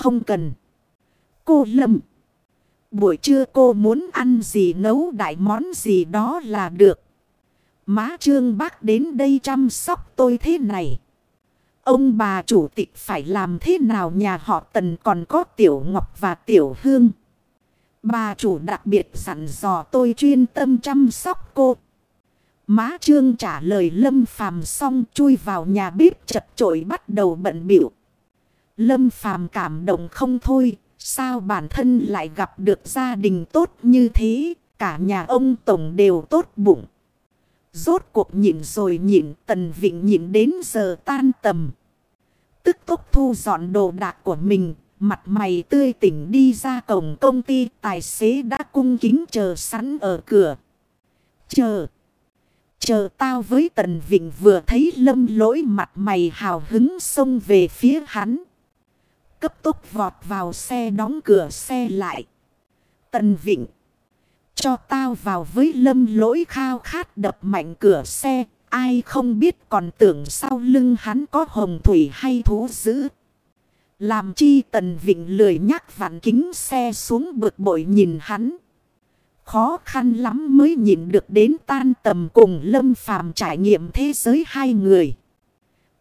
Không cần. Cô Lâm. Buổi trưa cô muốn ăn gì nấu đại món gì đó là được. Má Trương Bác đến đây chăm sóc tôi thế này. Ông bà chủ tịch phải làm thế nào nhà họ Tần còn có Tiểu Ngọc và Tiểu Hương. Bà chủ đặc biệt sẵn dò tôi chuyên tâm chăm sóc cô. Má Trương trả lời Lâm Phàm xong chui vào nhà bếp chật chội bắt đầu bận biểu. Lâm Phàm cảm động không thôi, sao bản thân lại gặp được gia đình tốt như thế, cả nhà ông Tổng đều tốt bụng. Rốt cuộc nhịn rồi nhịn, Tần Vịnh nhịn đến giờ tan tầm. Tức tốc thu dọn đồ đạc của mình, mặt mày tươi tỉnh đi ra cổng công ty, tài xế đã cung kính chờ sẵn ở cửa. Chờ! Chờ tao với Tần Vịnh vừa thấy lâm lỗi mặt mày hào hứng xông về phía hắn. Cấp tốc vọt vào xe đóng cửa xe lại. Tần Vịnh. Cho tao vào với lâm lỗi khao khát đập mạnh cửa xe. Ai không biết còn tưởng sau lưng hắn có hồng thủy hay thú dữ. Làm chi Tần Vịnh lười nhắc vạn kính xe xuống bực bội nhìn hắn. Khó khăn lắm mới nhìn được đến tan tầm cùng Lâm Phàm trải nghiệm thế giới hai người.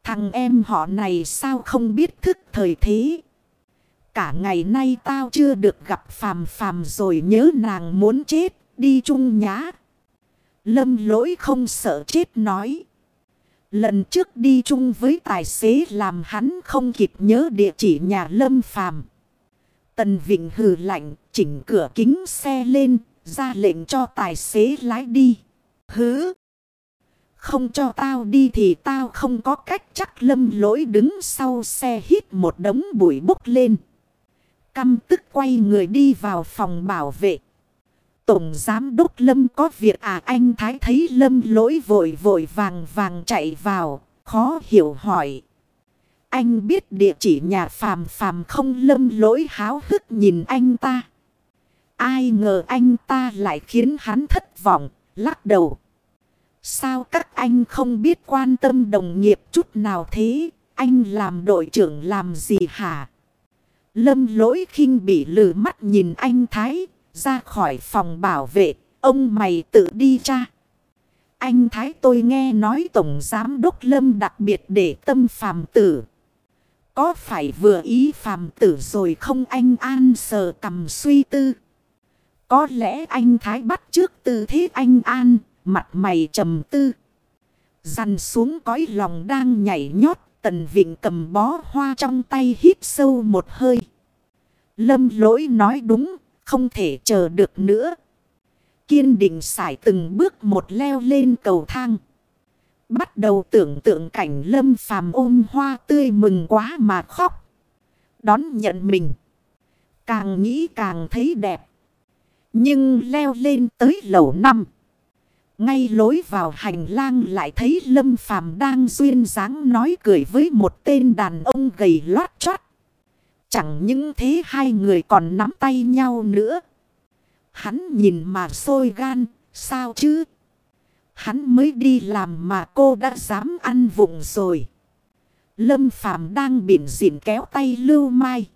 Thằng em họ này sao không biết thức thời thế. Cả ngày nay tao chưa được gặp Phàm Phàm rồi nhớ nàng muốn chết, đi chung nhá. Lâm lỗi không sợ chết nói. Lần trước đi chung với tài xế làm hắn không kịp nhớ địa chỉ nhà Lâm Phàm Tần Vịnh hừ lạnh, chỉnh cửa kính xe lên, ra lệnh cho tài xế lái đi. Hứ! Không cho tao đi thì tao không có cách chắc lâm lỗi đứng sau xe hít một đống bụi bốc lên. Căm tức quay người đi vào phòng bảo vệ. Tổng giám đốc lâm có việc à anh thái thấy lâm lỗi vội vội vàng vàng chạy vào, khó hiểu hỏi. Anh biết địa chỉ nhà phàm phàm không lâm lỗi háo hức nhìn anh ta. Ai ngờ anh ta lại khiến hắn thất vọng, lắc đầu. Sao các anh không biết quan tâm đồng nghiệp chút nào thế? Anh làm đội trưởng làm gì hả? Lâm lỗi khinh bị lử mắt nhìn anh Thái, ra khỏi phòng bảo vệ, ông mày tự đi cha. Anh Thái tôi nghe nói Tổng Giám Đốc Lâm đặc biệt để tâm phàm tử. Có phải vừa ý phàm tử rồi không anh an sờ cầm suy tư. Có lẽ anh Thái bắt trước tư thế anh An, mặt mày trầm tư. Dằn xuống cõi lòng đang nhảy nhót, tần vịnh cầm bó hoa trong tay hít sâu một hơi. Lâm lỗi nói đúng, không thể chờ được nữa. Kiên định xài từng bước một leo lên cầu thang. Bắt đầu tưởng tượng cảnh lâm phàm ôm hoa tươi mừng quá mà khóc. Đón nhận mình. Càng nghĩ càng thấy đẹp. Nhưng leo lên tới lầu năm. Ngay lối vào hành lang lại thấy Lâm Phàm đang duyên dáng nói cười với một tên đàn ông gầy loát choát. Chẳng những thế hai người còn nắm tay nhau nữa. Hắn nhìn mà sôi gan, sao chứ? Hắn mới đi làm mà cô đã dám ăn vụng rồi. Lâm Phàm đang biển dịn kéo tay Lưu Mai.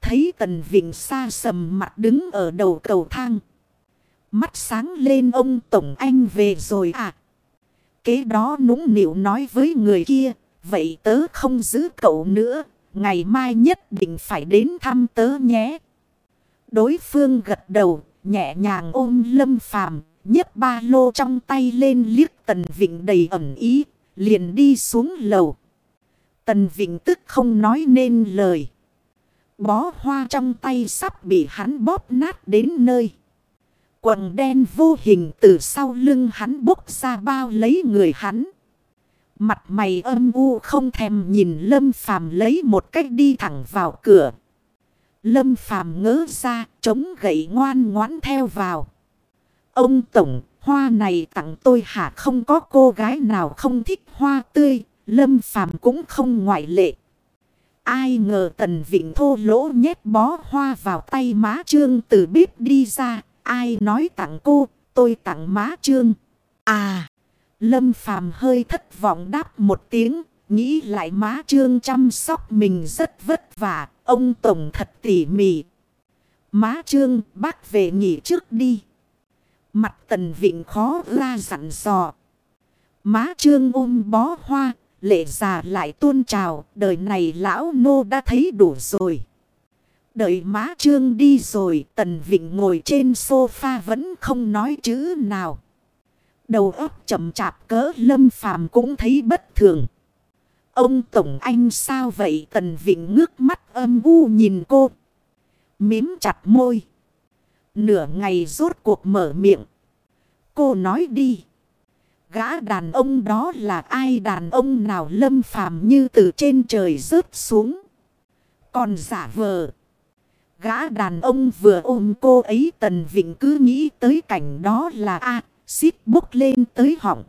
Thấy Tần Vịnh xa sầm mặt đứng ở đầu cầu thang. Mắt sáng lên ông Tổng Anh về rồi à. Kế đó nũng nịu nói với người kia. Vậy tớ không giữ cậu nữa. Ngày mai nhất định phải đến thăm tớ nhé. Đối phương gật đầu. Nhẹ nhàng ôm lâm phàm. nhấc ba lô trong tay lên liếc Tần Vịnh đầy ẩn ý. Liền đi xuống lầu. Tần Vịnh tức không nói nên lời. Bó hoa trong tay sắp bị hắn bóp nát đến nơi. Quần đen vô hình từ sau lưng hắn bốc ra bao lấy người hắn. Mặt mày âm u không thèm nhìn Lâm Phàm lấy một cách đi thẳng vào cửa. Lâm Phàm ngỡ ra, chống gậy ngoan ngoãn theo vào. Ông Tổng, hoa này tặng tôi hả không có cô gái nào không thích hoa tươi, Lâm Phàm cũng không ngoại lệ. Ai ngờ tần vịnh thô lỗ nhét bó hoa vào tay má trương từ bếp đi ra. Ai nói tặng cô, tôi tặng má trương. À, lâm phàm hơi thất vọng đáp một tiếng, Nghĩ lại má trương chăm sóc mình rất vất vả. Ông Tổng thật tỉ mỉ. Má trương bác về nghỉ trước đi. Mặt tần vịnh khó ra dặn dò. Má trương ôm bó hoa. Lệ già lại tuôn trào. Đời này lão nô đã thấy đủ rồi. Đợi má trương đi rồi. Tần vịnh ngồi trên sofa vẫn không nói chữ nào. Đầu óc chậm chạp cỡ lâm phàm cũng thấy bất thường. Ông Tổng Anh sao vậy? Tần Vịnh ngước mắt âm u nhìn cô. Mím chặt môi. Nửa ngày rốt cuộc mở miệng. Cô nói đi. Gã đàn ông đó là ai đàn ông nào lâm phàm như từ trên trời rớt xuống. Còn giả vờ. Gã đàn ông vừa ôm cô ấy Tần Vịnh cứ nghĩ tới cảnh đó là A, xít bốc lên tới họng.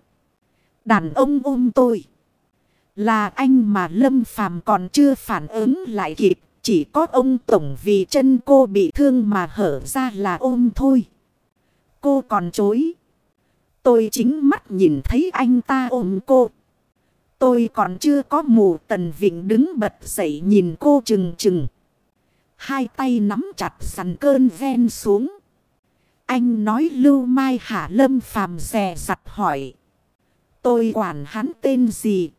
Đàn ông ôm tôi. Là anh mà Lâm Phàm còn chưa phản ứng lại kịp. Chỉ có ông Tổng vì chân cô bị thương mà hở ra là ôm thôi. Cô còn chối. Tôi chính mắt nhìn thấy anh ta ôm cô. Tôi còn chưa có mù tần vịnh đứng bật dậy nhìn cô chừng chừng. Hai tay nắm chặt sẵn cơn ven xuống. Anh nói lưu mai hả lâm phàm rè giặt hỏi. Tôi quản hắn tên gì?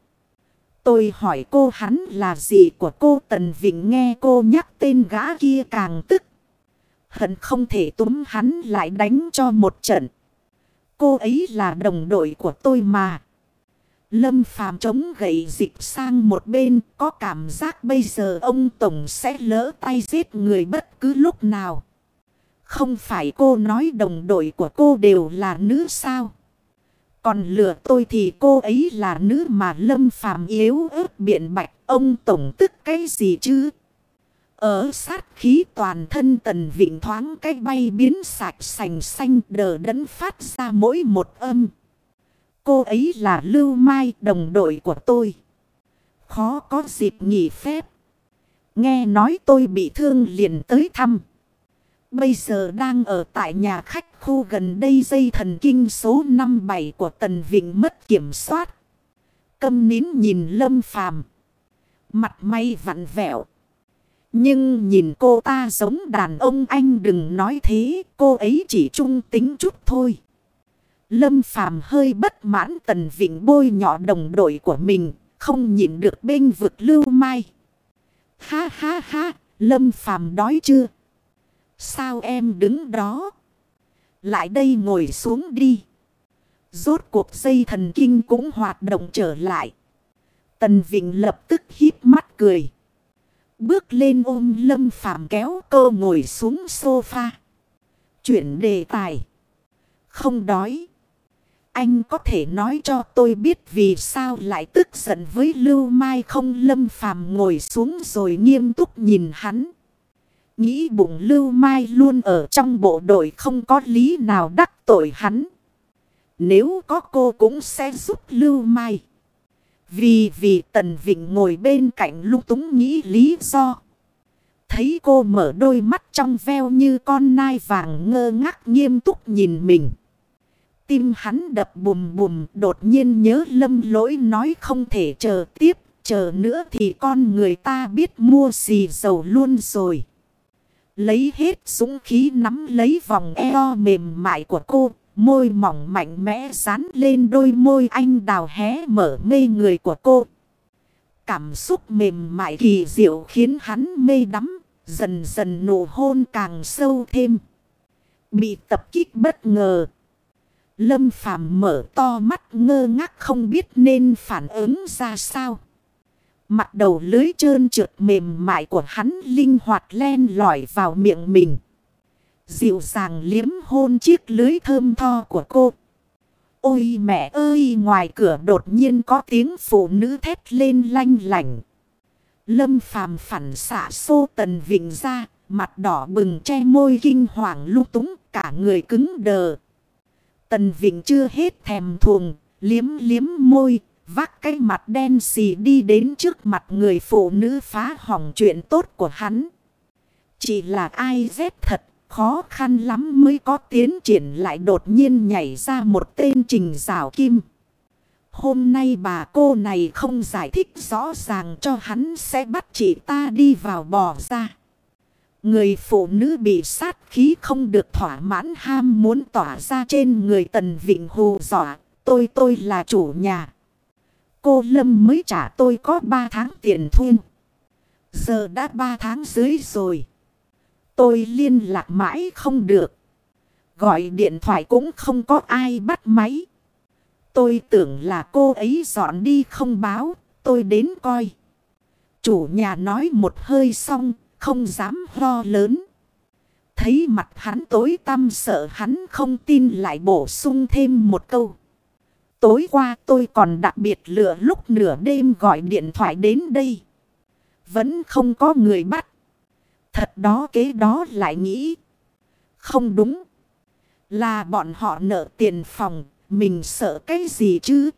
Tôi hỏi cô hắn là gì của cô Tần Vịnh nghe cô nhắc tên gã kia càng tức. Hận không thể túm hắn lại đánh cho một trận. Cô ấy là đồng đội của tôi mà. Lâm phàm chống gậy dịch sang một bên, có cảm giác bây giờ ông Tổng sẽ lỡ tay giết người bất cứ lúc nào. Không phải cô nói đồng đội của cô đều là nữ sao? Còn lừa tôi thì cô ấy là nữ mà lâm phàm yếu ớt biện bạch. Ông tổng tức cái gì chứ? Ở sát khí toàn thân tần vịnh thoáng cái bay biến sạch sành xanh, đờ đẫn phát ra mỗi một âm. Cô ấy là Lưu Mai, đồng đội của tôi. Khó có dịp nghỉ phép. Nghe nói tôi bị thương liền tới thăm. Bây giờ đang ở tại nhà khách khu gần đây dây thần kinh số 57 của Tần Vịnh mất kiểm soát. Câm nín nhìn lâm phàm. Mặt may vặn vẹo. Nhưng nhìn cô ta giống đàn ông anh đừng nói thế. Cô ấy chỉ trung tính chút thôi. Lâm phàm hơi bất mãn Tần Vịnh bôi nhỏ đồng đội của mình. Không nhịn được bên vực lưu mai. Ha ha ha. Lâm phàm đói chưa? Sao em đứng đó? Lại đây ngồi xuống đi. Rốt cuộc dây thần kinh cũng hoạt động trở lại. Tần Vịnh lập tức híp mắt cười. Bước lên ôm lâm phàm kéo cô ngồi xuống sofa. Chuyển đề tài. Không đói. Anh có thể nói cho tôi biết vì sao lại tức giận với Lưu Mai không lâm phàm ngồi xuống rồi nghiêm túc nhìn hắn. Nghĩ bụng Lưu Mai luôn ở trong bộ đội không có lý nào đắc tội hắn. Nếu có cô cũng sẽ giúp Lưu Mai. Vì vì Tần Vịnh ngồi bên cạnh lung túng nghĩ lý do. Thấy cô mở đôi mắt trong veo như con nai vàng ngơ ngác nghiêm túc nhìn mình. Tim hắn đập bùm bùm, đột nhiên nhớ lâm lỗi nói không thể chờ tiếp. Chờ nữa thì con người ta biết mua xì dầu luôn rồi. Lấy hết súng khí nắm lấy vòng eo mềm mại của cô. Môi mỏng mạnh mẽ dán lên đôi môi anh đào hé mở mê người của cô. Cảm xúc mềm mại kỳ diệu khiến hắn mê đắm. Dần dần nụ hôn càng sâu thêm. Bị tập kích bất ngờ. Lâm Phàm mở to mắt ngơ ngác không biết nên phản ứng ra sao. Mặt đầu lưới trơn trượt mềm mại của hắn linh hoạt len lỏi vào miệng mình. Dịu dàng liếm hôn chiếc lưới thơm tho của cô. Ôi mẹ ơi ngoài cửa đột nhiên có tiếng phụ nữ thét lên lanh lành. Lâm phàm phản xạ xô tần vịnh ra, mặt đỏ bừng che môi kinh hoàng lung túng, cả người cứng đờ. Tần vịnh chưa hết thèm thuồng, liếm liếm môi, Vác cái mặt đen xì đi đến trước mặt người phụ nữ phá hỏng chuyện tốt của hắn. Chỉ là ai dép thật, khó khăn lắm mới có tiến triển lại đột nhiên nhảy ra một tên trình rào kim. Hôm nay bà cô này không giải thích rõ ràng cho hắn sẽ bắt chị ta đi vào bò ra. Người phụ nữ bị sát khí không được thỏa mãn ham muốn tỏa ra trên người Tần Vịnh hù dọa. Tôi tôi là chủ nhà. Cô Lâm mới trả tôi có 3 tháng tiền thuê. Giờ đã 3 tháng dưới rồi. Tôi liên lạc mãi không được. Gọi điện thoại cũng không có ai bắt máy. Tôi tưởng là cô ấy dọn đi không báo. Tôi đến coi. Chủ nhà nói một hơi xong. Không dám ho lớn. Thấy mặt hắn tối tăm sợ hắn không tin lại bổ sung thêm một câu. Tối qua tôi còn đặc biệt lựa lúc nửa đêm gọi điện thoại đến đây. Vẫn không có người bắt. Thật đó kế đó lại nghĩ. Không đúng. Là bọn họ nợ tiền phòng. Mình sợ cái gì chứ?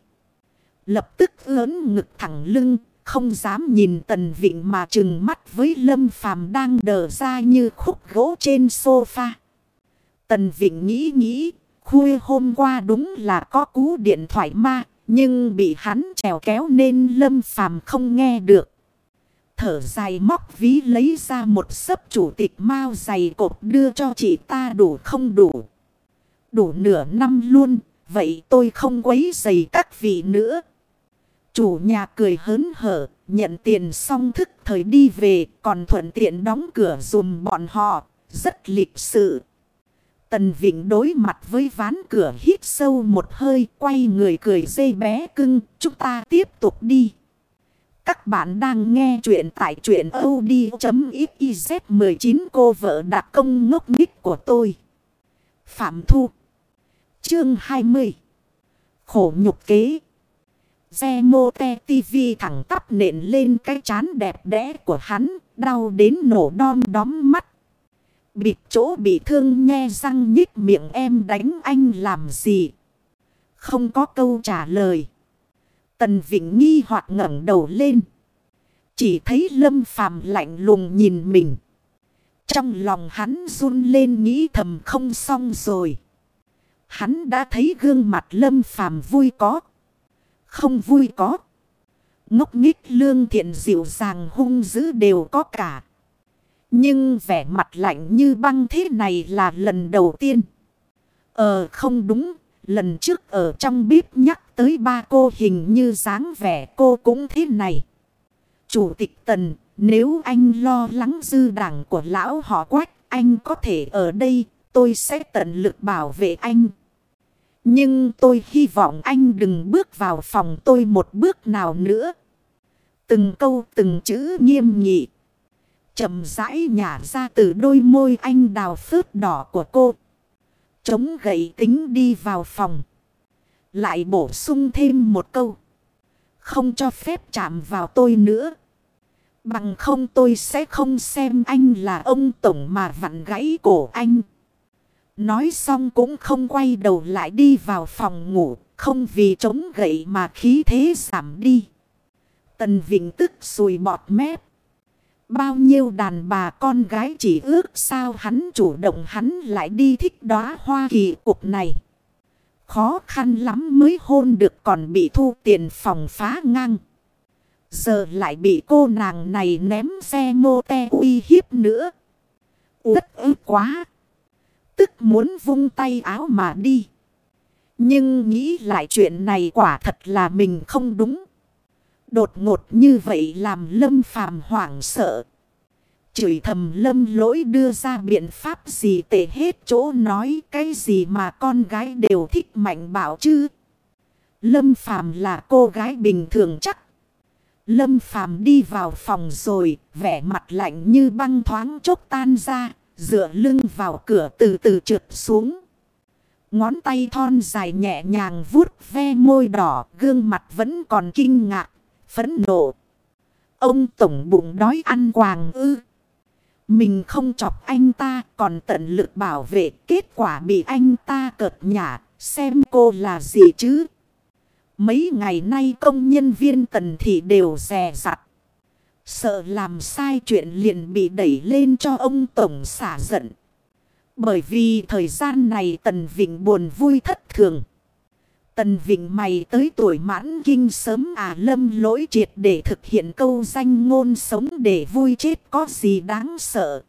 Lập tức lớn ngực thẳng lưng. Không dám nhìn tần vịnh mà chừng mắt với lâm phàm đang đờ ra như khúc gỗ trên sofa. Tần vịnh nghĩ nghĩ. Khuya hôm qua đúng là có cú điện thoại ma. Nhưng bị hắn trèo kéo nên lâm phàm không nghe được. Thở dài móc ví lấy ra một sấp chủ tịch mao dày cột đưa cho chị ta đủ không đủ. Đủ nửa năm luôn, vậy tôi không quấy dày các vị nữa. Chủ nhà cười hớn hở, nhận tiền xong thức thời đi về, còn thuận tiện đóng cửa dùm bọn họ, rất lịch sự. Tần Vịnh đối mặt với ván cửa hít sâu một hơi, quay người cười dây bé cưng, chúng ta tiếp tục đi. Các bạn đang nghe chuyện tại chuyện od.xyz 19 cô vợ đặc công ngốc nghích của tôi. Phạm Thu Chương 20 Khổ nhục kế Xe mô te tivi thẳng tắp nện lên cái chán đẹp đẽ của hắn, đau đến nổ đom đóm mắt. Bịt chỗ bị thương nhe răng nhích miệng em đánh anh làm gì? Không có câu trả lời. Tần Vịnh nghi hoặc ngẩng đầu lên. Chỉ thấy Lâm Phàm lạnh lùng nhìn mình. Trong lòng hắn run lên nghĩ thầm không xong rồi. Hắn đã thấy gương mặt Lâm Phàm vui có. Không vui có. Ngốc nghích lương thiện dịu dàng hung dữ đều có cả. Nhưng vẻ mặt lạnh như băng thế này là lần đầu tiên. Ờ không đúng. Lần trước ở trong bếp nhắc tới ba cô hình như dáng vẻ cô cũng thế này. Chủ tịch Tần, nếu anh lo lắng dư đảng của lão họ quách, anh có thể ở đây, tôi sẽ tận lực bảo vệ anh. Nhưng tôi hy vọng anh đừng bước vào phòng tôi một bước nào nữa. Từng câu, từng chữ nghiêm nghị. chậm rãi nhả ra từ đôi môi anh đào phớt đỏ của cô. Chống gậy tính đi vào phòng. Lại bổ sung thêm một câu. Không cho phép chạm vào tôi nữa. Bằng không tôi sẽ không xem anh là ông Tổng mà vặn gãy cổ anh. Nói xong cũng không quay đầu lại đi vào phòng ngủ. Không vì chống gậy mà khí thế giảm đi. Tần Vịnh tức sùi bọt mép. Bao nhiêu đàn bà con gái chỉ ước sao hắn chủ động hắn lại đi thích đóa hoa kỳ cục này. Khó khăn lắm mới hôn được còn bị thu tiền phòng phá ngang. Giờ lại bị cô nàng này ném xe mô te uy hiếp nữa. Út ức quá. Tức muốn vung tay áo mà đi. Nhưng nghĩ lại chuyện này quả thật là mình không đúng. Đột ngột như vậy làm lâm phàm hoảng sợ. Chửi thầm lâm lỗi đưa ra biện pháp gì tệ hết chỗ nói cái gì mà con gái đều thích mạnh bảo chứ. Lâm phàm là cô gái bình thường chắc Lâm Phàm đi vào phòng rồi, vẻ mặt lạnh như băng thoáng chốc tan ra, dựa lưng vào cửa từ từ trượt xuống. Ngón tay thon dài nhẹ nhàng vuốt ve môi đỏ, gương mặt vẫn còn kinh ngạc, phẫn nộ. Ông tổng bụng đói ăn quàng ư. Mình không chọc anh ta còn tận lực bảo vệ kết quả bị anh ta cợt nhả, xem cô là gì chứ. Mấy ngày nay công nhân viên tần thị đều rè rặt. Sợ làm sai chuyện liền bị đẩy lên cho ông Tổng xả giận. Bởi vì thời gian này Tần Vịnh buồn vui thất thường. Tần Vịnh mày tới tuổi mãn kinh sớm à lâm lỗi triệt để thực hiện câu danh ngôn sống để vui chết có gì đáng sợ.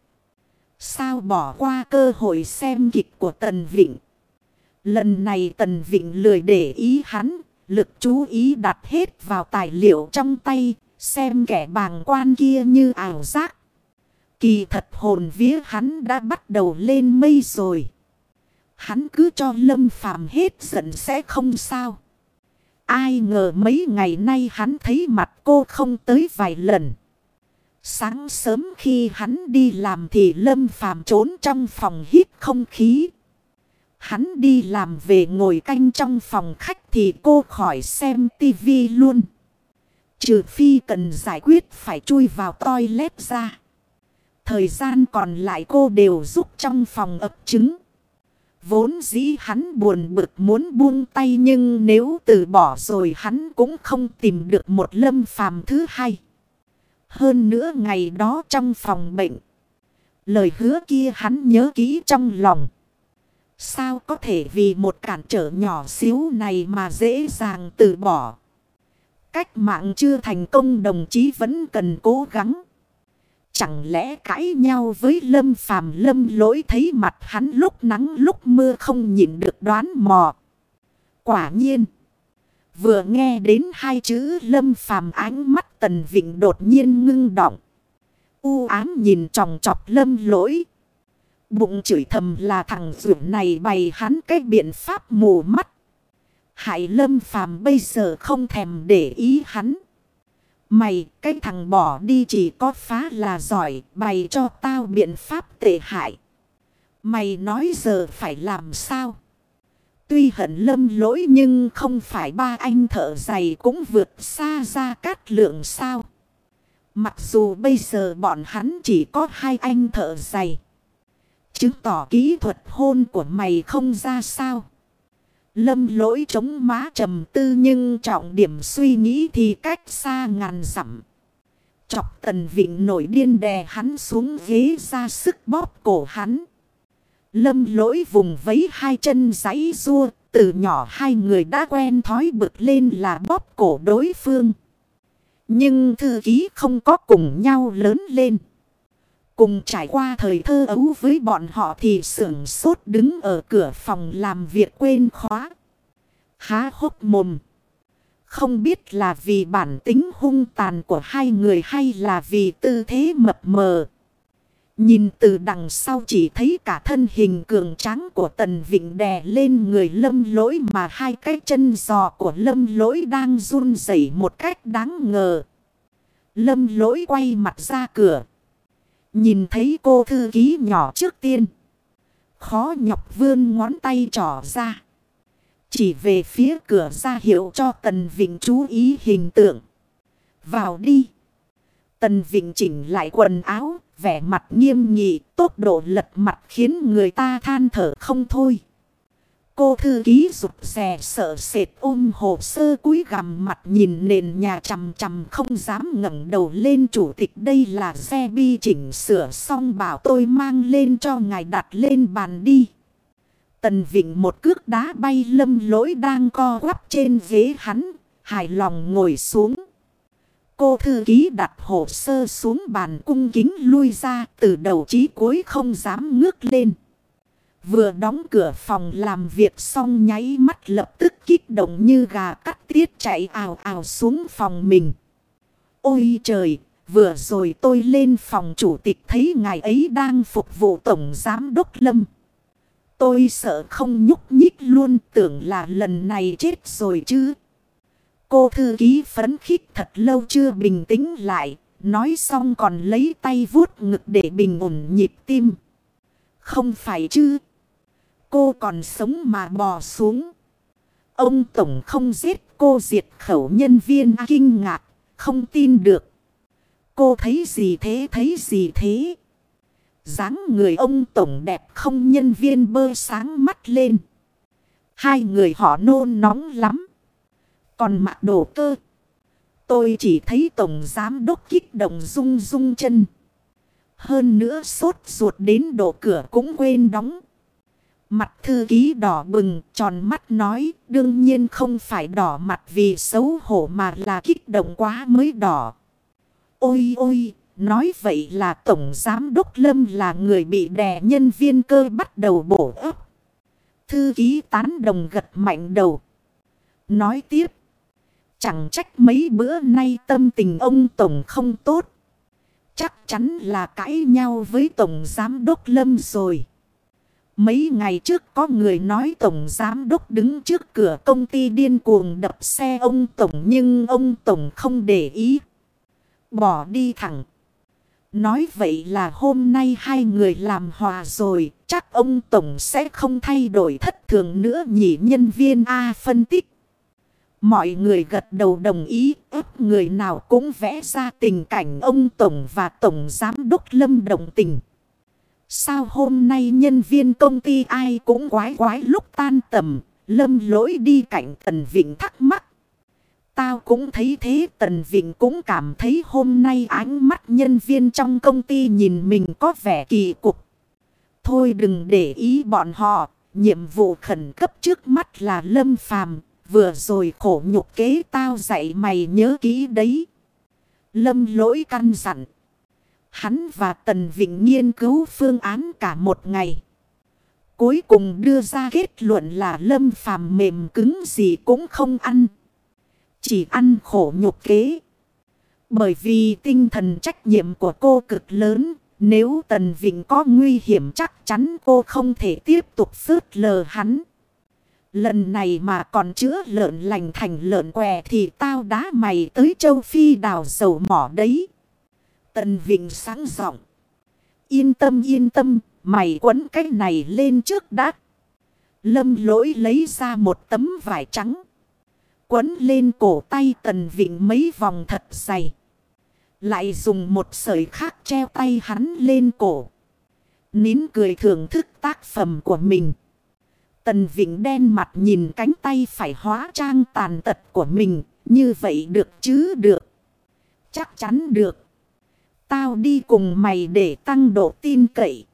Sao bỏ qua cơ hội xem kịch của Tần Vịnh. Lần này Tần Vịnh lười để ý hắn, lực chú ý đặt hết vào tài liệu trong tay, xem kẻ bàng quan kia như ảo giác. Kỳ thật hồn vía hắn đã bắt đầu lên mây rồi. Hắn cứ cho lâm phàm hết giận sẽ không sao. Ai ngờ mấy ngày nay hắn thấy mặt cô không tới vài lần. Sáng sớm khi hắn đi làm thì lâm phàm trốn trong phòng hít không khí. Hắn đi làm về ngồi canh trong phòng khách thì cô khỏi xem tivi luôn. Trừ phi cần giải quyết phải chui vào toilet ra. Thời gian còn lại cô đều giúp trong phòng ấp trứng. Vốn dĩ hắn buồn bực muốn buông tay nhưng nếu từ bỏ rồi hắn cũng không tìm được một lâm phàm thứ hai. Hơn nữa ngày đó trong phòng bệnh. Lời hứa kia hắn nhớ kỹ trong lòng. Sao có thể vì một cản trở nhỏ xíu này mà dễ dàng từ bỏ. Cách mạng chưa thành công, đồng chí vẫn cần cố gắng. Chẳng lẽ cãi nhau với lâm phàm, lâm lỗi thấy mặt hắn lúc nắng lúc mưa không nhịn được đoán mò. Quả nhiên. Vừa nghe đến hai chữ lâm phàm, ánh mắt tần vịnh đột nhiên ngưng động. U ám nhìn tròng trọc lâm lỗi. Bụng chửi thầm là thằng dưỡng này bày hắn cái biện pháp mù mắt. Hại lâm phàm bây giờ không thèm để ý hắn. Mày, cái thằng bỏ đi chỉ có phá là giỏi, bày cho tao biện pháp tệ hại. Mày nói giờ phải làm sao? Tuy hận lâm lỗi nhưng không phải ba anh thợ giày cũng vượt xa ra cát lượng sao. Mặc dù bây giờ bọn hắn chỉ có hai anh thợ giày. Chứng tỏ kỹ thuật hôn của mày không ra sao. Lâm lỗi chống má trầm tư nhưng trọng điểm suy nghĩ thì cách xa ngàn dặm. Chọc tần vịnh nổi điên đè hắn xuống ghế ra sức bóp cổ hắn. Lâm lỗi vùng vấy hai chân giấy rua. Từ nhỏ hai người đã quen thói bực lên là bóp cổ đối phương. Nhưng thư ký không có cùng nhau lớn lên. Cùng trải qua thời thơ ấu với bọn họ thì sưởng sốt đứng ở cửa phòng làm việc quên khóa. Há hốc mồm. Không biết là vì bản tính hung tàn của hai người hay là vì tư thế mập mờ. Nhìn từ đằng sau chỉ thấy cả thân hình cường tráng của tần vịnh đè lên người lâm lỗi mà hai cái chân giò của lâm lỗi đang run rẩy một cách đáng ngờ. Lâm lỗi quay mặt ra cửa. Nhìn thấy cô thư ký nhỏ trước tiên. Khó nhọc vươn ngón tay trỏ ra. Chỉ về phía cửa ra hiệu cho Tần Vịnh chú ý hình tượng. Vào đi. Tần Vịnh chỉnh lại quần áo, vẻ mặt nghiêm nghị, tốc độ lật mặt khiến người ta than thở không thôi. Cô thư ký rụt rè sợ sệt ôm hồ sơ cúi gằm mặt nhìn nền nhà chằm chằm không dám ngẩng đầu lên chủ tịch đây là xe bi chỉnh sửa xong bảo tôi mang lên cho ngài đặt lên bàn đi. Tần Vịnh một cước đá bay lâm lỗi đang co quắp trên ghế hắn, hài lòng ngồi xuống. Cô thư ký đặt hồ sơ xuống bàn cung kính lui ra từ đầu chí cuối không dám ngước lên. Vừa đóng cửa phòng làm việc xong nháy mắt lập tức kích động như gà cắt tiết chạy ào ào xuống phòng mình. Ôi trời, vừa rồi tôi lên phòng chủ tịch thấy ngài ấy đang phục vụ tổng giám đốc lâm. Tôi sợ không nhúc nhích luôn tưởng là lần này chết rồi chứ. Cô thư ký phấn khích thật lâu chưa bình tĩnh lại. Nói xong còn lấy tay vuốt ngực để bình ổn nhịp tim. Không phải chứ. Cô còn sống mà bò xuống. Ông Tổng không giết cô diệt khẩu nhân viên kinh ngạc. Không tin được. Cô thấy gì thế, thấy gì thế dáng người ông tổng đẹp không nhân viên bơ sáng mắt lên. Hai người họ nôn nóng lắm. Còn mặc đồ cơ. Tôi chỉ thấy tổng giám đốc kích động rung rung chân. Hơn nữa sốt ruột đến độ cửa cũng quên đóng. Mặt thư ký đỏ bừng, tròn mắt nói, đương nhiên không phải đỏ mặt vì xấu hổ mà là kích động quá mới đỏ. Ôi ôi, nói vậy là Tổng Giám Đốc Lâm là người bị đè nhân viên cơ bắt đầu bổ ấp. Thư ký tán đồng gật mạnh đầu. Nói tiếp. Chẳng trách mấy bữa nay tâm tình ông Tổng không tốt. Chắc chắn là cãi nhau với Tổng Giám Đốc Lâm rồi. Mấy ngày trước có người nói Tổng Giám Đốc đứng trước cửa công ty điên cuồng đập xe ông Tổng nhưng ông Tổng không để ý. Bỏ đi thẳng. Nói vậy là hôm nay hai người làm hòa rồi, chắc ông Tổng sẽ không thay đổi thất thường nữa nhỉ nhân viên A phân tích. Mọi người gật đầu đồng ý, ếp người nào cũng vẽ ra tình cảnh ông Tổng và Tổng Giám Đốc Lâm đồng tình. Sao hôm nay nhân viên công ty ai cũng quái quái lúc tan tầm, Lâm lỗi đi cạnh Tần Vịnh thắc mắc. Tao cũng thấy thế Tần Vịnh cũng cảm thấy hôm nay ánh mắt nhân viên trong công ty nhìn mình có vẻ kỳ cục. Thôi đừng để ý bọn họ, nhiệm vụ khẩn cấp trước mắt là Lâm Phàm Vừa rồi khổ nhục kế tao dạy mày nhớ kỹ đấy. Lâm lỗi căn dặn. Hắn và Tần Vịnh nghiên cứu phương án cả một ngày. Cuối cùng đưa ra kết luận là lâm phàm mềm cứng gì cũng không ăn. Chỉ ăn khổ nhục kế. Bởi vì tinh thần trách nhiệm của cô cực lớn. Nếu Tần Vịnh có nguy hiểm chắc chắn cô không thể tiếp tục phớt lờ hắn. Lần này mà còn chữa lợn lành thành lợn què thì tao đá mày tới châu Phi đào dầu mỏ đấy. Tần Vịnh sáng giọng Yên tâm yên tâm, mày quấn cái này lên trước đã. Lâm lỗi lấy ra một tấm vải trắng. Quấn lên cổ tay Tần Vịnh mấy vòng thật dày. Lại dùng một sợi khác treo tay hắn lên cổ. Nín cười thưởng thức tác phẩm của mình. Tần Vịnh đen mặt nhìn cánh tay phải hóa trang tàn tật của mình. Như vậy được chứ được. Chắc chắn được. Tao đi cùng mày để tăng độ tin cậy.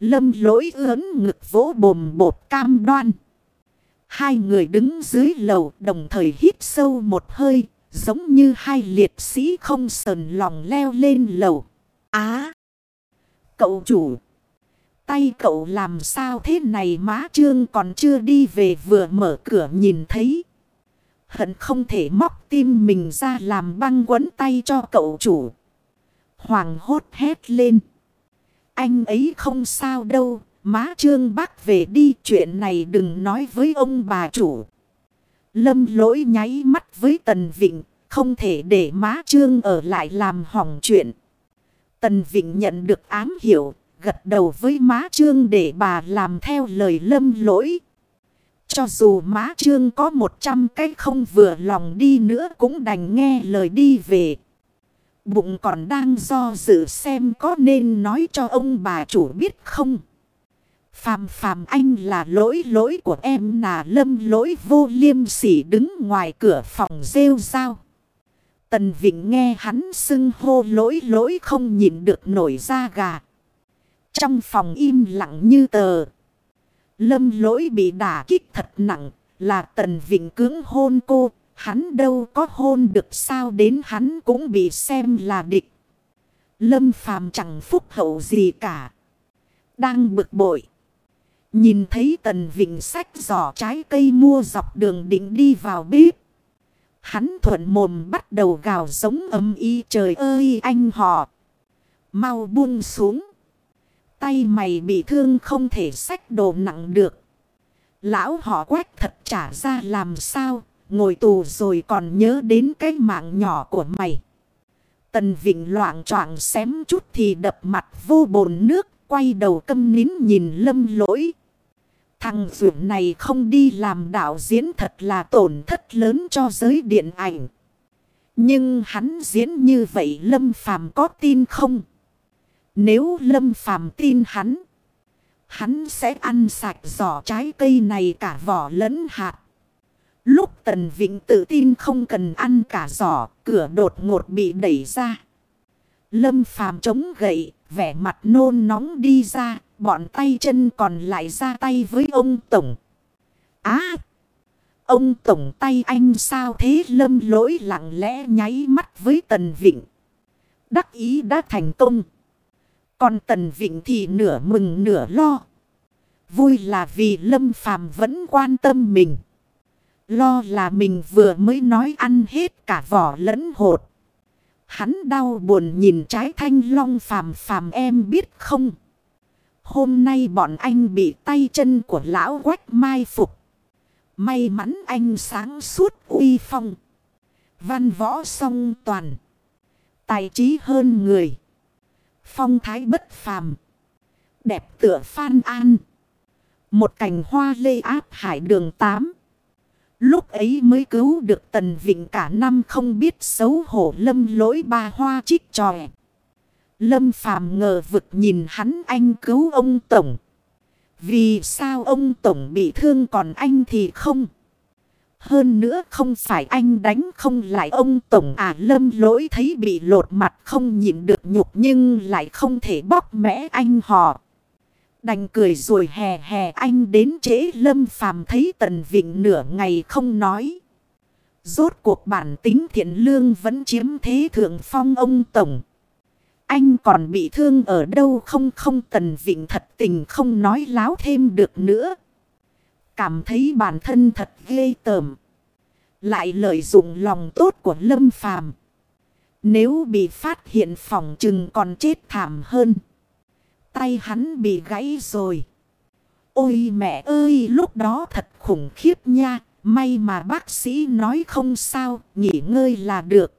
Lâm lỗi ớn ngực vỗ bồm bột cam đoan. Hai người đứng dưới lầu đồng thời hít sâu một hơi. Giống như hai liệt sĩ không sờn lòng leo lên lầu. Á! cậu chủ! Tay cậu làm sao thế này má trương còn chưa đi về vừa mở cửa nhìn thấy. Hận không thể móc tim mình ra làm băng quấn tay cho cậu chủ. Hoàng hốt hét lên. Anh ấy không sao đâu. Má trương bác về đi, chuyện này đừng nói với ông bà chủ. Lâm lỗi nháy mắt với Tần Vịnh. Không thể để má trương ở lại làm hỏng chuyện. Tần Vịnh nhận được ám hiểu. Gật đầu với má trương để bà làm theo lời lâm lỗi. Cho dù má trương có một trăm cái không vừa lòng đi nữa cũng đành nghe lời đi về. Bụng còn đang do dự xem có nên nói cho ông bà chủ biết không. Phàm phàm anh là lỗi lỗi của em nà lâm lỗi vô liêm sỉ đứng ngoài cửa phòng rêu rao. Tần Vịnh nghe hắn xưng hô lỗi lỗi không nhìn được nổi da gà. Trong phòng im lặng như tờ. Lâm lỗi bị đả kích thật nặng, là Tần Vịnh cưỡng hôn cô Hắn đâu có hôn được sao đến hắn cũng bị xem là địch. Lâm phàm chẳng phúc hậu gì cả. Đang bực bội. Nhìn thấy tần vịnh sách giỏ trái cây mua dọc đường định đi vào bếp. Hắn thuận mồm bắt đầu gào giống ấm y, trời ơi, anh họ. Mau buông xuống. Tay mày bị thương không thể xách đồ nặng được. Lão họ quét thật trả ra làm sao. Ngồi tù rồi còn nhớ đến cái mạng nhỏ của mày. Tần Vịnh loạn choạng xém chút thì đập mặt vô bồn nước. Quay đầu câm nín nhìn lâm lỗi. Thằng dưỡng này không đi làm đạo diễn thật là tổn thất lớn cho giới điện ảnh. Nhưng hắn diễn như vậy Lâm Phàm có tin không? Nếu Lâm Phàm tin hắn, hắn sẽ ăn sạch giỏ trái cây này cả vỏ lẫn hạt. Lúc Tần Vịnh tự tin không cần ăn cả giỏ, cửa đột ngột bị đẩy ra. Lâm phàm chống gậy, vẻ mặt nôn nóng đi ra, bọn tay chân còn lại ra tay với ông Tổng. Á! ông Tổng tay anh sao thế lâm lỗi lặng lẽ nháy mắt với Tần Vịnh. Đắc ý đã thành công. Còn Tần Vịnh thì nửa mừng nửa lo. Vui là vì Lâm Phàm vẫn quan tâm mình. Lo là mình vừa mới nói ăn hết cả vỏ lẫn hột. Hắn đau buồn nhìn trái thanh long phàm phàm em biết không? Hôm nay bọn anh bị tay chân của lão quách mai phục. May mắn anh sáng suốt uy phong. Văn võ song toàn. Tài trí hơn người. Phong thái bất phàm. Đẹp tựa phan an. Một cành hoa lê áp hải đường 8. Lúc ấy mới cứu được Tần Vịnh cả năm không biết xấu hổ lâm lỗi ba hoa chích tròi Lâm Phàm ngờ vực nhìn hắn anh cứu ông Tổng. Vì sao ông Tổng bị thương còn anh thì không? Hơn nữa không phải anh đánh không lại ông Tổng à lâm lỗi thấy bị lột mặt không nhịn được nhục nhưng lại không thể bóc mẽ anh họ. Đành cười rồi hè hè anh đến trễ lâm phàm thấy tần vịnh nửa ngày không nói. Rốt cuộc bản tính thiện lương vẫn chiếm thế thượng phong ông Tổng. Anh còn bị thương ở đâu không không tần vịnh thật tình không nói láo thêm được nữa. Cảm thấy bản thân thật ghê tởm. Lại lợi dụng lòng tốt của Lâm Phàm Nếu bị phát hiện phòng chừng còn chết thảm hơn. Tay hắn bị gãy rồi. Ôi mẹ ơi lúc đó thật khủng khiếp nha. May mà bác sĩ nói không sao, nghỉ ngơi là được.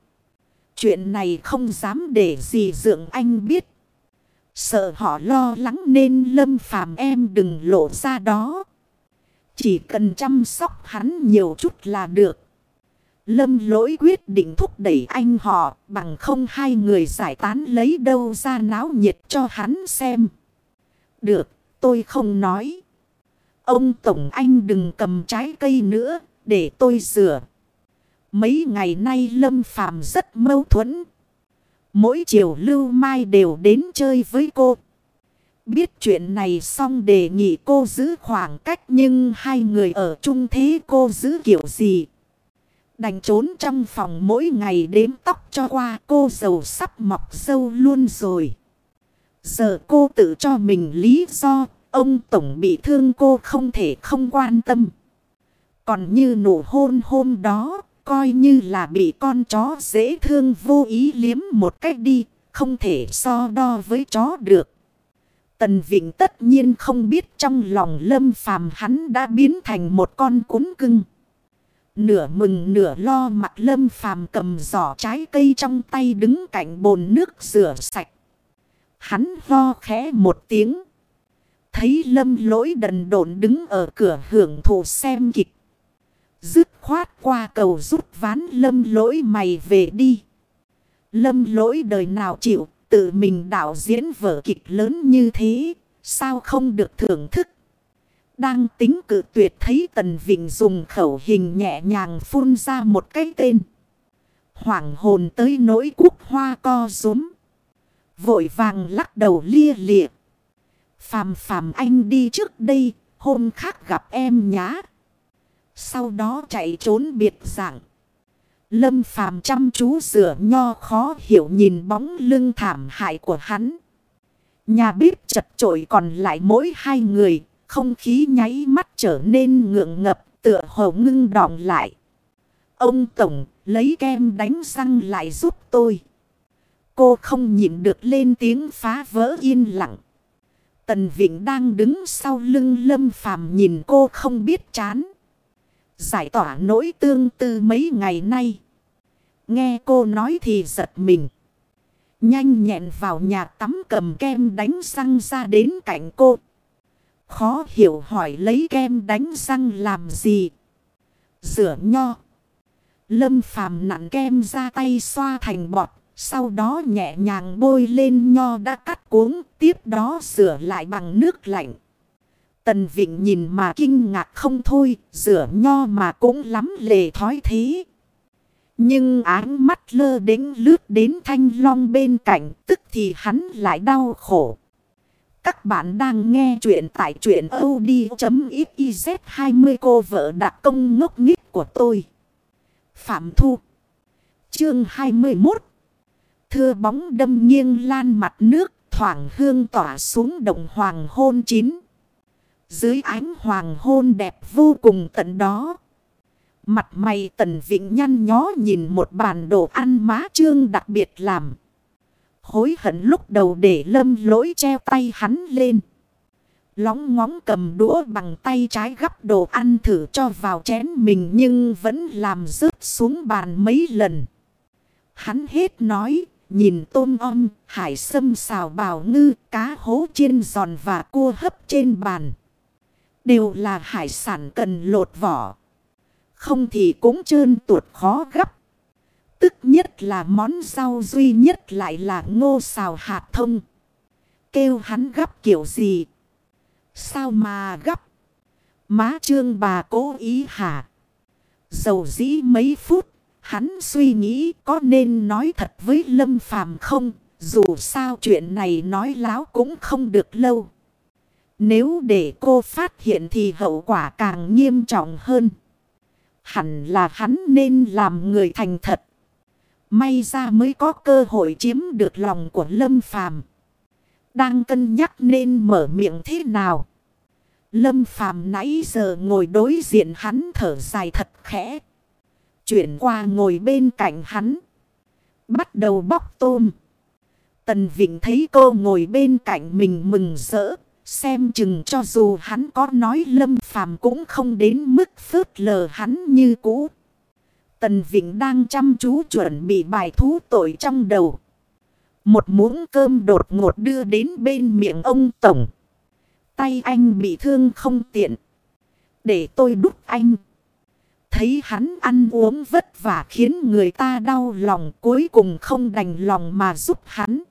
Chuyện này không dám để gì dượng anh biết. Sợ họ lo lắng nên lâm phàm em đừng lộ ra đó. Chỉ cần chăm sóc hắn nhiều chút là được. Lâm lỗi quyết định thúc đẩy anh họ bằng không hai người giải tán lấy đâu ra náo nhiệt cho hắn xem. Được, tôi không nói. Ông Tổng Anh đừng cầm trái cây nữa, để tôi rửa. Mấy ngày nay Lâm Phàm rất mâu thuẫn. Mỗi chiều Lưu Mai đều đến chơi với cô. Biết chuyện này xong đề nghị cô giữ khoảng cách nhưng hai người ở chung thế cô giữ kiểu gì. Đành trốn trong phòng mỗi ngày đếm tóc cho qua cô giàu sắp mọc dâu luôn rồi. Giờ cô tự cho mình lý do ông Tổng bị thương cô không thể không quan tâm. Còn như nụ hôn hôm đó coi như là bị con chó dễ thương vô ý liếm một cách đi, không thể so đo với chó được. Tần Vịnh tất nhiên không biết trong lòng lâm phàm hắn đã biến thành một con cún cưng. Nửa mừng nửa lo mặt lâm phàm cầm giỏ trái cây trong tay đứng cạnh bồn nước rửa sạch. Hắn lo khẽ một tiếng. Thấy lâm lỗi đần độn đứng ở cửa hưởng thụ xem kịch. Dứt khoát qua cầu rút ván lâm lỗi mày về đi. Lâm lỗi đời nào chịu, tự mình đạo diễn vở kịch lớn như thế. Sao không được thưởng thức. Đang tính cử tuyệt thấy Tần Vịnh dùng khẩu hình nhẹ nhàng phun ra một cái tên. Hoảng hồn tới nỗi quốc hoa co rúm. Vội vàng lắc đầu lia lịa. Phàm phàm anh đi trước đây, hôm khác gặp em nhá. Sau đó chạy trốn biệt dạng. Lâm phàm chăm chú rửa nho khó hiểu nhìn bóng lưng thảm hại của hắn. Nhà bếp chật trội còn lại mỗi hai người, không khí nháy mắt trở nên ngượng ngập, tựa hồ ngưng đọng lại. Ông Tổng, lấy kem đánh răng lại giúp tôi. Cô không nhịn được lên tiếng phá vỡ yên lặng. Tần Vịnh đang đứng sau lưng lâm phàm nhìn cô không biết chán. Giải tỏa nỗi tương tư mấy ngày nay. Nghe cô nói thì giật mình. Nhanh nhẹn vào nhà tắm cầm kem đánh răng ra đến cạnh cô. Khó hiểu hỏi lấy kem đánh răng làm gì. Rửa nho. Lâm phàm nặn kem ra tay xoa thành bọt. Sau đó nhẹ nhàng bôi lên nho đã cắt cuống. Tiếp đó rửa lại bằng nước lạnh. Tần Vịnh nhìn mà kinh ngạc không thôi. Rửa nho mà cũng lắm lề thói thế. Nhưng áng mắt lơ đến lướt đến thanh long bên cạnh. Tức thì hắn lại đau khổ. Các bạn đang nghe chuyện tại chuyện od.xyz 20 cô vợ đặc công ngốc nghích của tôi. Phạm Thu Chương 21 Thưa bóng đâm nghiêng lan mặt nước, thoảng hương tỏa xuống đồng hoàng hôn chín. Dưới ánh hoàng hôn đẹp vô cùng tận đó. Mặt mày tần vịnh nhăn nhó nhìn một bàn đồ ăn má trương đặc biệt làm. Hối hận lúc đầu để lâm lỗi treo tay hắn lên. Lóng ngóng cầm đũa bằng tay trái gắp đồ ăn thử cho vào chén mình nhưng vẫn làm rớt xuống bàn mấy lần. Hắn hết nói, nhìn tôm om, hải sâm xào bào ngư, cá hố chiên giòn và cua hấp trên bàn. Đều là hải sản cần lột vỏ. Không thì cũng trơn tuột khó gấp. Tức nhất là món rau duy nhất lại là ngô xào hạt thông. Kêu hắn gấp kiểu gì? Sao mà gấp? Má trương bà cố ý hả? Dầu dĩ mấy phút, hắn suy nghĩ có nên nói thật với Lâm Phàm không? Dù sao chuyện này nói láo cũng không được lâu. Nếu để cô phát hiện thì hậu quả càng nghiêm trọng hơn. Hẳn là hắn nên làm người thành thật. May ra mới có cơ hội chiếm được lòng của Lâm Phàm. Đang cân nhắc nên mở miệng thế nào. Lâm Phàm nãy giờ ngồi đối diện hắn thở dài thật khẽ. Chuyển qua ngồi bên cạnh hắn. Bắt đầu bóc tôm. Tần Vịnh thấy cô ngồi bên cạnh mình mừng rỡ. Xem chừng cho dù hắn có nói Lâm Phàm cũng không đến mức phớt lờ hắn như cũ. Tần Vịnh đang chăm chú chuẩn bị bài thú tội trong đầu. Một muỗng cơm đột ngột đưa đến bên miệng ông Tổng. Tay anh bị thương không tiện. Để tôi đút anh. Thấy hắn ăn uống vất vả khiến người ta đau lòng, cuối cùng không đành lòng mà giúp hắn.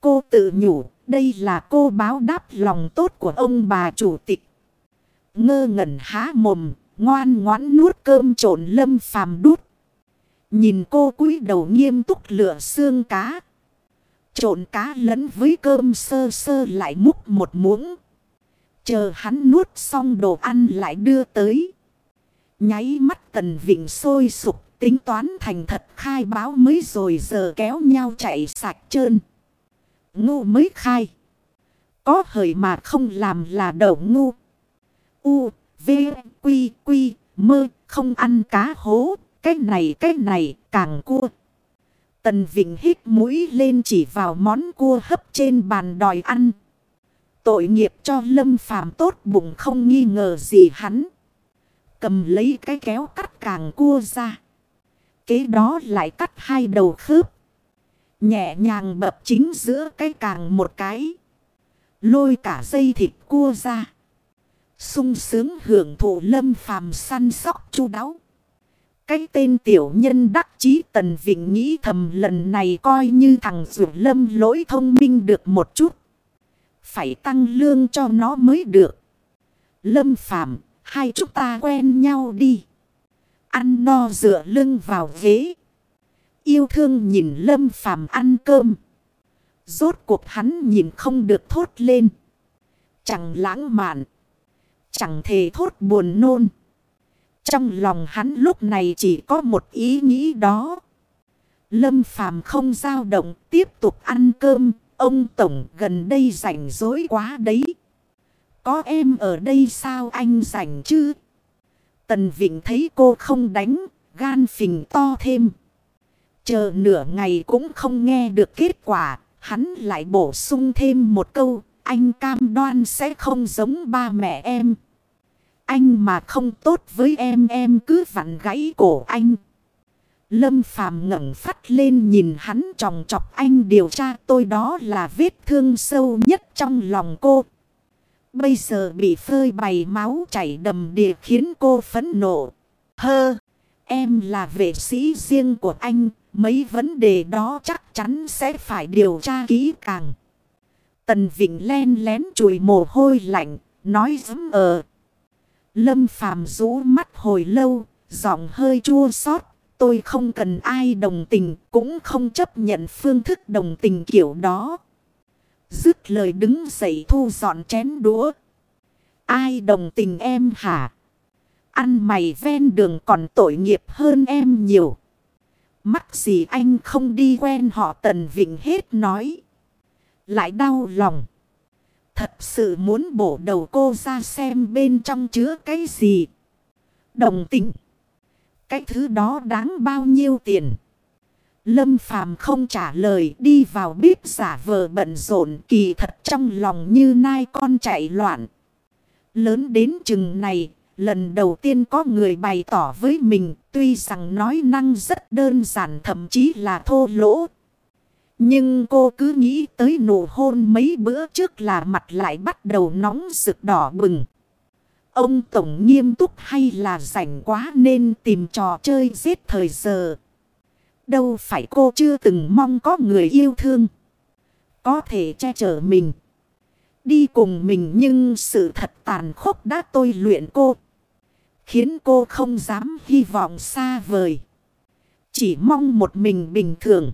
Cô tự nhủ, đây là cô báo đáp lòng tốt của ông bà chủ tịch. Ngơ ngẩn há mồm ngoan ngoãn nuốt cơm trộn lâm phàm đút. Nhìn cô cúi đầu nghiêm túc lửa xương cá. Trộn cá lẫn với cơm sơ sơ lại múc một muỗng. Chờ hắn nuốt xong đồ ăn lại đưa tới. Nháy mắt tần vịnh sôi sục tính toán thành thật khai báo mới rồi giờ kéo nhau chạy sạch trơn. Ngu mới khai. Có hời mà không làm là đầu ngu. U, V, Quy, Quy, Mơ, không ăn cá hố. Cái này, cái này, càng cua. Tần Vịnh hít mũi lên chỉ vào món cua hấp trên bàn đòi ăn. Tội nghiệp cho Lâm Phàm tốt bụng không nghi ngờ gì hắn. Cầm lấy cái kéo cắt càng cua ra. Kế đó lại cắt hai đầu khớp. Nhẹ nhàng bập chính giữa cái càng một cái. Lôi cả dây thịt cua ra sung sướng hưởng thụ lâm phàm săn sóc chu đáo. Cái tên tiểu nhân đắc chí tần vịnh nghĩ thầm lần này coi như thằng dù lâm lỗi thông minh được một chút. Phải tăng lương cho nó mới được. Lâm phàm, hai chúng ta quen nhau đi. Ăn no dựa lưng vào ghế. Yêu thương nhìn lâm phàm ăn cơm. Rốt cuộc hắn nhìn không được thốt lên. Chẳng lãng mạn. Chẳng thể thốt buồn nôn. Trong lòng hắn lúc này chỉ có một ý nghĩ đó. Lâm phàm không dao động tiếp tục ăn cơm. Ông Tổng gần đây rảnh rỗi quá đấy. Có em ở đây sao anh rảnh chứ? Tần Vịnh thấy cô không đánh, gan phình to thêm. Chờ nửa ngày cũng không nghe được kết quả, hắn lại bổ sung thêm một câu, anh cam đoan sẽ không giống ba mẹ em. Anh mà không tốt với em em cứ vặn gãy cổ anh. Lâm phàm ngẩng phát lên nhìn hắn tròng chọc anh điều tra tôi đó là vết thương sâu nhất trong lòng cô. Bây giờ bị phơi bày máu chảy đầm đìa khiến cô phẫn nộ. Hơ, em là vệ sĩ riêng của anh, mấy vấn đề đó chắc chắn sẽ phải điều tra kỹ càng. Tần Vịnh len lén chùi mồ hôi lạnh, nói dấm ờ. Lâm Phàm rũ mắt hồi lâu, giọng hơi chua xót. Tôi không cần ai đồng tình, cũng không chấp nhận phương thức đồng tình kiểu đó. Dứt lời đứng dậy thu dọn chén đũa. Ai đồng tình em hả? Ăn mày ven đường còn tội nghiệp hơn em nhiều. Mắc gì anh không đi quen họ Tần Vịnh hết nói. Lại đau lòng. Thật sự muốn bổ đầu cô ra xem bên trong chứa cái gì. Đồng tình. Cái thứ đó đáng bao nhiêu tiền. Lâm Phàm không trả lời đi vào bếp giả vờ bận rộn kỳ thật trong lòng như nai con chạy loạn. Lớn đến chừng này, lần đầu tiên có người bày tỏ với mình tuy rằng nói năng rất đơn giản thậm chí là thô lỗ. Nhưng cô cứ nghĩ tới nụ hôn mấy bữa trước là mặt lại bắt đầu nóng rực đỏ bừng. Ông Tổng nghiêm túc hay là rảnh quá nên tìm trò chơi giết thời giờ. Đâu phải cô chưa từng mong có người yêu thương. Có thể che chở mình. Đi cùng mình nhưng sự thật tàn khốc đã tôi luyện cô. Khiến cô không dám hy vọng xa vời. Chỉ mong một mình bình thường.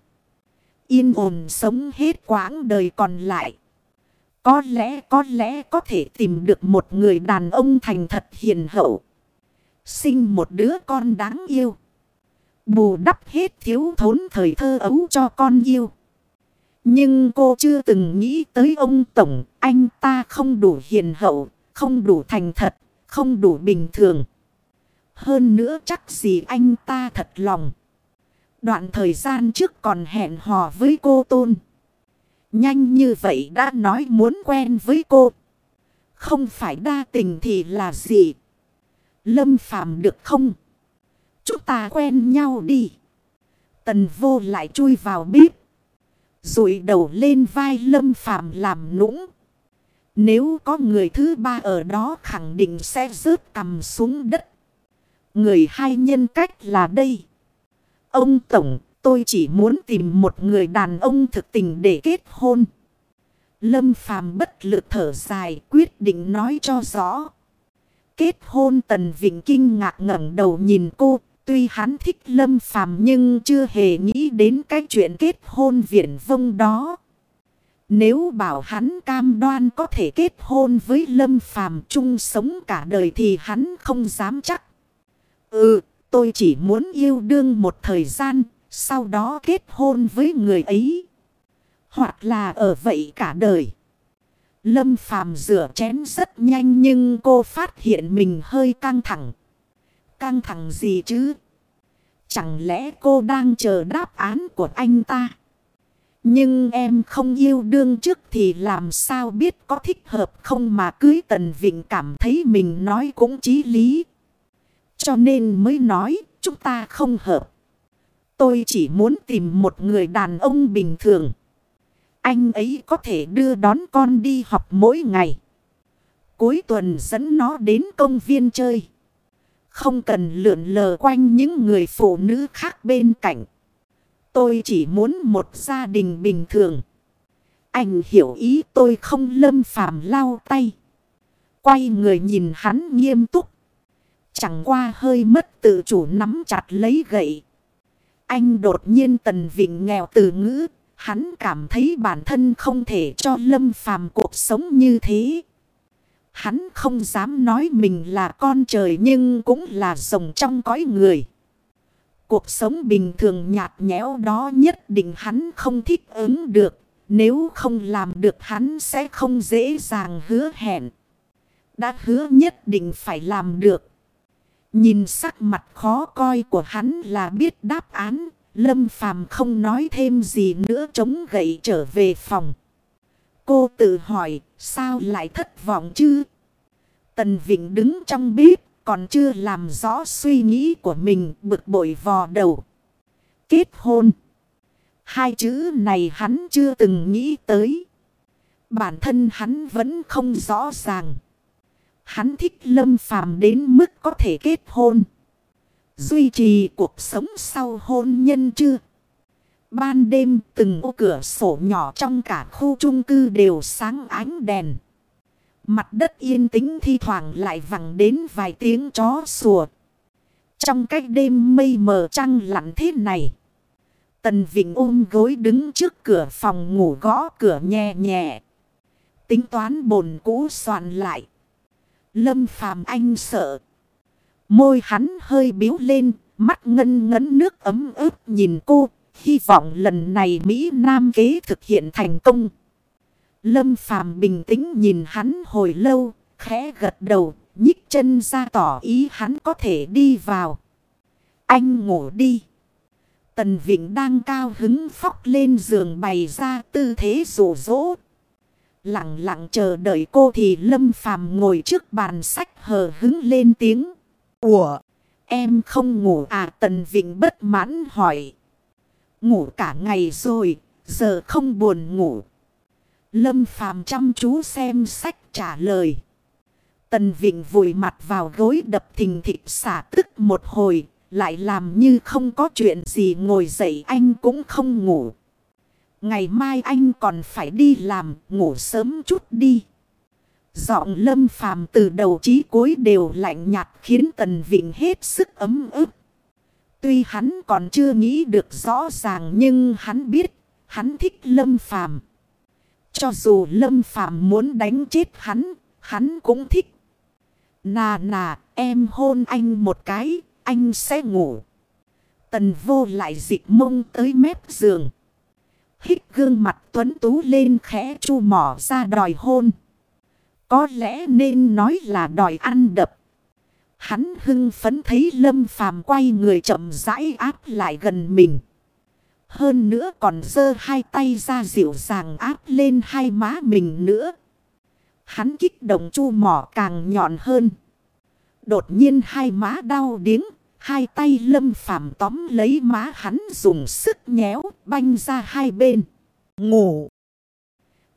Yên ổn sống hết quãng đời còn lại. Có lẽ có lẽ có thể tìm được một người đàn ông thành thật hiền hậu. Sinh một đứa con đáng yêu. Bù đắp hết thiếu thốn thời thơ ấu cho con yêu. Nhưng cô chưa từng nghĩ tới ông Tổng, anh ta không đủ hiền hậu, không đủ thành thật, không đủ bình thường. Hơn nữa chắc gì anh ta thật lòng. Đoạn thời gian trước còn hẹn hò với cô Tôn. Nhanh như vậy đã nói muốn quen với cô. Không phải đa tình thì là gì? Lâm Phàm được không? Chúng ta quen nhau đi. Tần vô lại chui vào bếp. Rụi đầu lên vai Lâm Phàm làm nũng. Nếu có người thứ ba ở đó khẳng định sẽ rớt cầm xuống đất. Người hai nhân cách là đây. Ông Tổng, tôi chỉ muốn tìm một người đàn ông thực tình để kết hôn. Lâm Phàm bất lực thở dài quyết định nói cho rõ. Kết hôn Tần Vịnh kinh ngạc ngẩng đầu nhìn cô. Tuy hắn thích Lâm Phàm nhưng chưa hề nghĩ đến cái chuyện kết hôn viển vông đó. Nếu bảo hắn cam đoan có thể kết hôn với Lâm Phàm chung sống cả đời thì hắn không dám chắc. Ừ, tôi chỉ muốn yêu đương một thời gian, sau đó kết hôn với người ấy. Hoặc là ở vậy cả đời. Lâm Phàm rửa chén rất nhanh nhưng cô phát hiện mình hơi căng thẳng. Căng thẳng gì chứ? Chẳng lẽ cô đang chờ đáp án của anh ta? Nhưng em không yêu đương trước thì làm sao biết có thích hợp không mà cưới Tần Vịnh cảm thấy mình nói cũng chí lý. Cho nên mới nói, chúng ta không hợp. Tôi chỉ muốn tìm một người đàn ông bình thường. Anh ấy có thể đưa đón con đi học mỗi ngày. Cuối tuần dẫn nó đến công viên chơi. Không cần lượn lờ quanh những người phụ nữ khác bên cạnh. Tôi chỉ muốn một gia đình bình thường. Anh hiểu ý tôi không lâm phàm lau tay. Quay người nhìn hắn nghiêm túc. Chẳng qua hơi mất tự chủ nắm chặt lấy gậy. Anh đột nhiên tần vịnh nghèo từ ngữ. Hắn cảm thấy bản thân không thể cho lâm phàm cuộc sống như thế. Hắn không dám nói mình là con trời nhưng cũng là rồng trong cõi người. Cuộc sống bình thường nhạt nhẽo đó nhất định hắn không thích ứng được. Nếu không làm được hắn sẽ không dễ dàng hứa hẹn. Đã hứa nhất định phải làm được. Nhìn sắc mặt khó coi của hắn là biết đáp án. Lâm Phàm không nói thêm gì nữa chống gậy trở về phòng. Cô tự hỏi, sao lại thất vọng chứ? Tần Vịnh đứng trong bếp, còn chưa làm rõ suy nghĩ của mình, bực bội vò đầu. Kết hôn. Hai chữ này hắn chưa từng nghĩ tới. Bản thân hắn vẫn không rõ ràng. Hắn thích lâm phàm đến mức có thể kết hôn. Duy trì cuộc sống sau hôn nhân chưa? Ban đêm từng ô cửa sổ nhỏ trong cả khu chung cư đều sáng ánh đèn. Mặt đất yên tĩnh thi thoảng lại vẳng đến vài tiếng chó sủa. Trong cách đêm mây mờ trăng lặn thế này. Tần Vịnh ôm gối đứng trước cửa phòng ngủ gõ cửa nhẹ nhẹ. Tính toán bồn cũ soạn lại. Lâm phàm anh sợ. Môi hắn hơi biếu lên, mắt ngân ngấn nước ấm ướp nhìn cô. Hy vọng lần này Mỹ Nam kế thực hiện thành công. Lâm phàm bình tĩnh nhìn hắn hồi lâu, khẽ gật đầu, nhích chân ra tỏ ý hắn có thể đi vào. Anh ngủ đi. Tần Vịnh đang cao hứng phóc lên giường bày ra tư thế rủ rỗ. Lặng lặng chờ đợi cô thì Lâm Phàm ngồi trước bàn sách hờ hứng lên tiếng. Ủa, em không ngủ à Tần Vịnh bất mãn hỏi. Ngủ cả ngày rồi, giờ không buồn ngủ. Lâm Phàm chăm chú xem sách trả lời. Tần Vịnh vùi mặt vào gối đập thình thịt xả tức một hồi, lại làm như không có chuyện gì ngồi dậy anh cũng không ngủ. Ngày mai anh còn phải đi làm, ngủ sớm chút đi. Giọng lâm phàm từ đầu chí cuối đều lạnh nhạt khiến Tần Vịnh hết sức ấm ức. Tuy hắn còn chưa nghĩ được rõ ràng nhưng hắn biết hắn thích lâm phàm. Cho dù lâm phàm muốn đánh chết hắn, hắn cũng thích. Nà nà, em hôn anh một cái, anh sẽ ngủ. Tần vô lại dịch mông tới mép giường. Hít gương mặt tuấn tú lên khẽ chu mỏ ra đòi hôn. Có lẽ nên nói là đòi ăn đập. Hắn hưng phấn thấy lâm phàm quay người chậm rãi áp lại gần mình. Hơn nữa còn giơ hai tay ra dịu dàng áp lên hai má mình nữa. Hắn kích động chu mỏ càng nhọn hơn. Đột nhiên hai má đau điếng Hai tay lâm phàm tóm lấy má hắn dùng sức nhéo banh ra hai bên. Ngủ.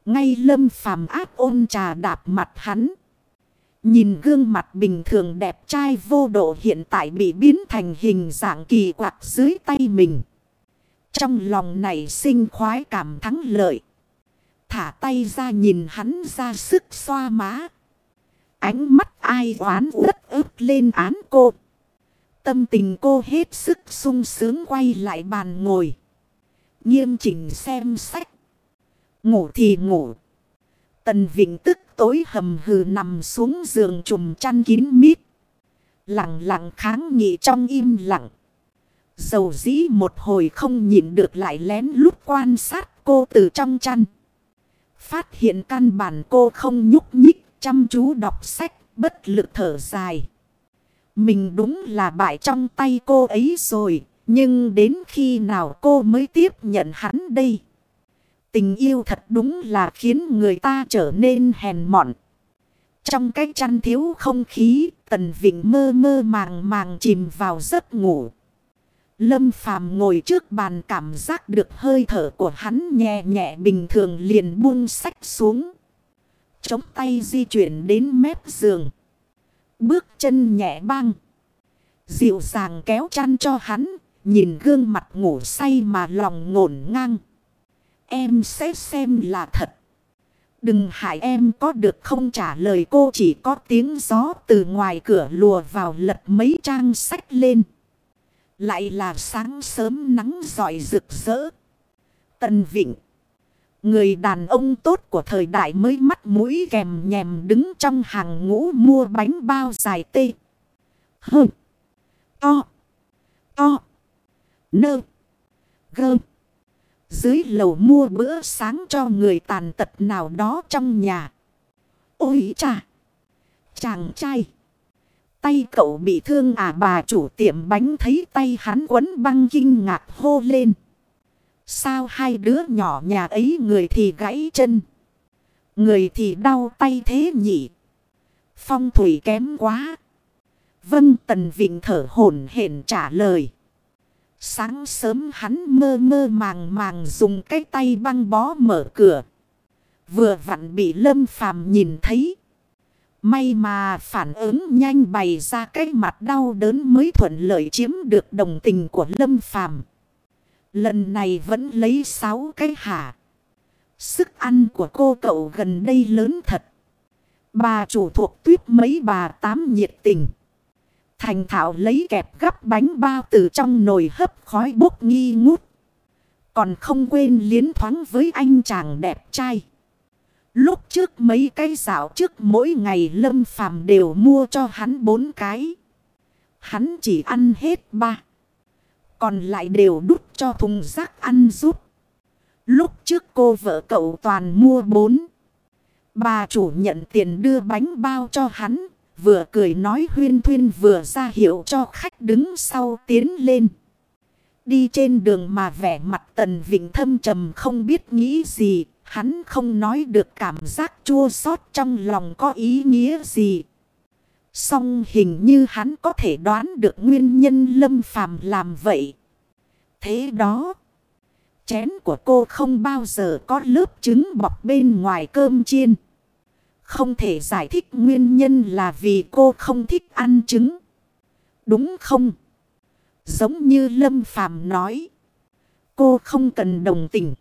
Ngay lâm phàm áp ôn trà đạp mặt hắn. Nhìn gương mặt bình thường đẹp trai vô độ hiện tại bị biến thành hình dạng kỳ quặc dưới tay mình. Trong lòng này sinh khoái cảm thắng lợi. Thả tay ra nhìn hắn ra sức xoa má. Ánh mắt ai oán rất ức lên án cô. Tâm tình cô hết sức sung sướng quay lại bàn ngồi. Nghiêm chỉnh xem sách. Ngủ thì ngủ. Tần Vịnh tức tối hầm hừ nằm xuống giường trùm chăn kín mít. Lặng lặng kháng nghị trong im lặng. Dầu dĩ một hồi không nhịn được lại lén lút quan sát cô từ trong chăn. Phát hiện căn bản cô không nhúc nhích, chăm chú đọc sách, bất lực thở dài. Mình đúng là bại trong tay cô ấy rồi. Nhưng đến khi nào cô mới tiếp nhận hắn đây? Tình yêu thật đúng là khiến người ta trở nên hèn mọn. Trong cái chăn thiếu không khí, Tần Vịnh mơ mơ màng màng chìm vào giấc ngủ. Lâm Phàm ngồi trước bàn cảm giác được hơi thở của hắn nhẹ nhẹ bình thường liền buông sách xuống. Chống tay di chuyển đến mép giường. Bước chân nhẹ băng. Dịu dàng kéo chăn cho hắn. Nhìn gương mặt ngủ say mà lòng ngổn ngang. Em sẽ xem là thật. Đừng hại em có được không trả lời cô chỉ có tiếng gió từ ngoài cửa lùa vào lật mấy trang sách lên. Lại là sáng sớm nắng giỏi rực rỡ. Tân Vịnh. Người đàn ông tốt của thời đại mới mắt mũi kèm nhèm đứng trong hàng ngũ mua bánh bao dài tê. Hơ. To. To. Nơ. Gơ. Dưới lầu mua bữa sáng cho người tàn tật nào đó trong nhà. Ôi chà. Chàng trai. Tay cậu bị thương à bà chủ tiệm bánh thấy tay hắn quấn băng kinh ngạc hô lên. Sao hai đứa nhỏ nhà ấy người thì gãy chân. Người thì đau tay thế nhỉ. Phong thủy kém quá. Vâng Tần Vịnh thở hổn hển trả lời. Sáng sớm hắn mơ mơ màng màng dùng cái tay băng bó mở cửa. Vừa vặn bị Lâm Phàm nhìn thấy. May mà phản ứng nhanh bày ra cái mặt đau đớn mới thuận lợi chiếm được đồng tình của Lâm Phàm Lần này vẫn lấy sáu cái hả. Sức ăn của cô cậu gần đây lớn thật. Bà chủ thuộc tuyết mấy bà tám nhiệt tình. Thành thạo lấy kẹp gắp bánh bao từ trong nồi hấp khói bốc nghi ngút. Còn không quên liến thoáng với anh chàng đẹp trai. Lúc trước mấy cái dạo trước mỗi ngày lâm phàm đều mua cho hắn bốn cái. Hắn chỉ ăn hết ba. Còn lại đều đút cho thùng rác ăn giúp. Lúc trước cô vợ cậu toàn mua bốn. Bà chủ nhận tiền đưa bánh bao cho hắn. Vừa cười nói huyên thuyên vừa ra hiệu cho khách đứng sau tiến lên. Đi trên đường mà vẻ mặt tần vịnh thâm trầm không biết nghĩ gì. Hắn không nói được cảm giác chua xót trong lòng có ý nghĩa gì. Song hình như hắn có thể đoán được nguyên nhân lâm phàm làm vậy. Thế đó, chén của cô không bao giờ có lớp trứng bọc bên ngoài cơm chiên. Không thể giải thích nguyên nhân là vì cô không thích ăn trứng. Đúng không? Giống như Lâm Phàm nói. Cô không cần đồng tình.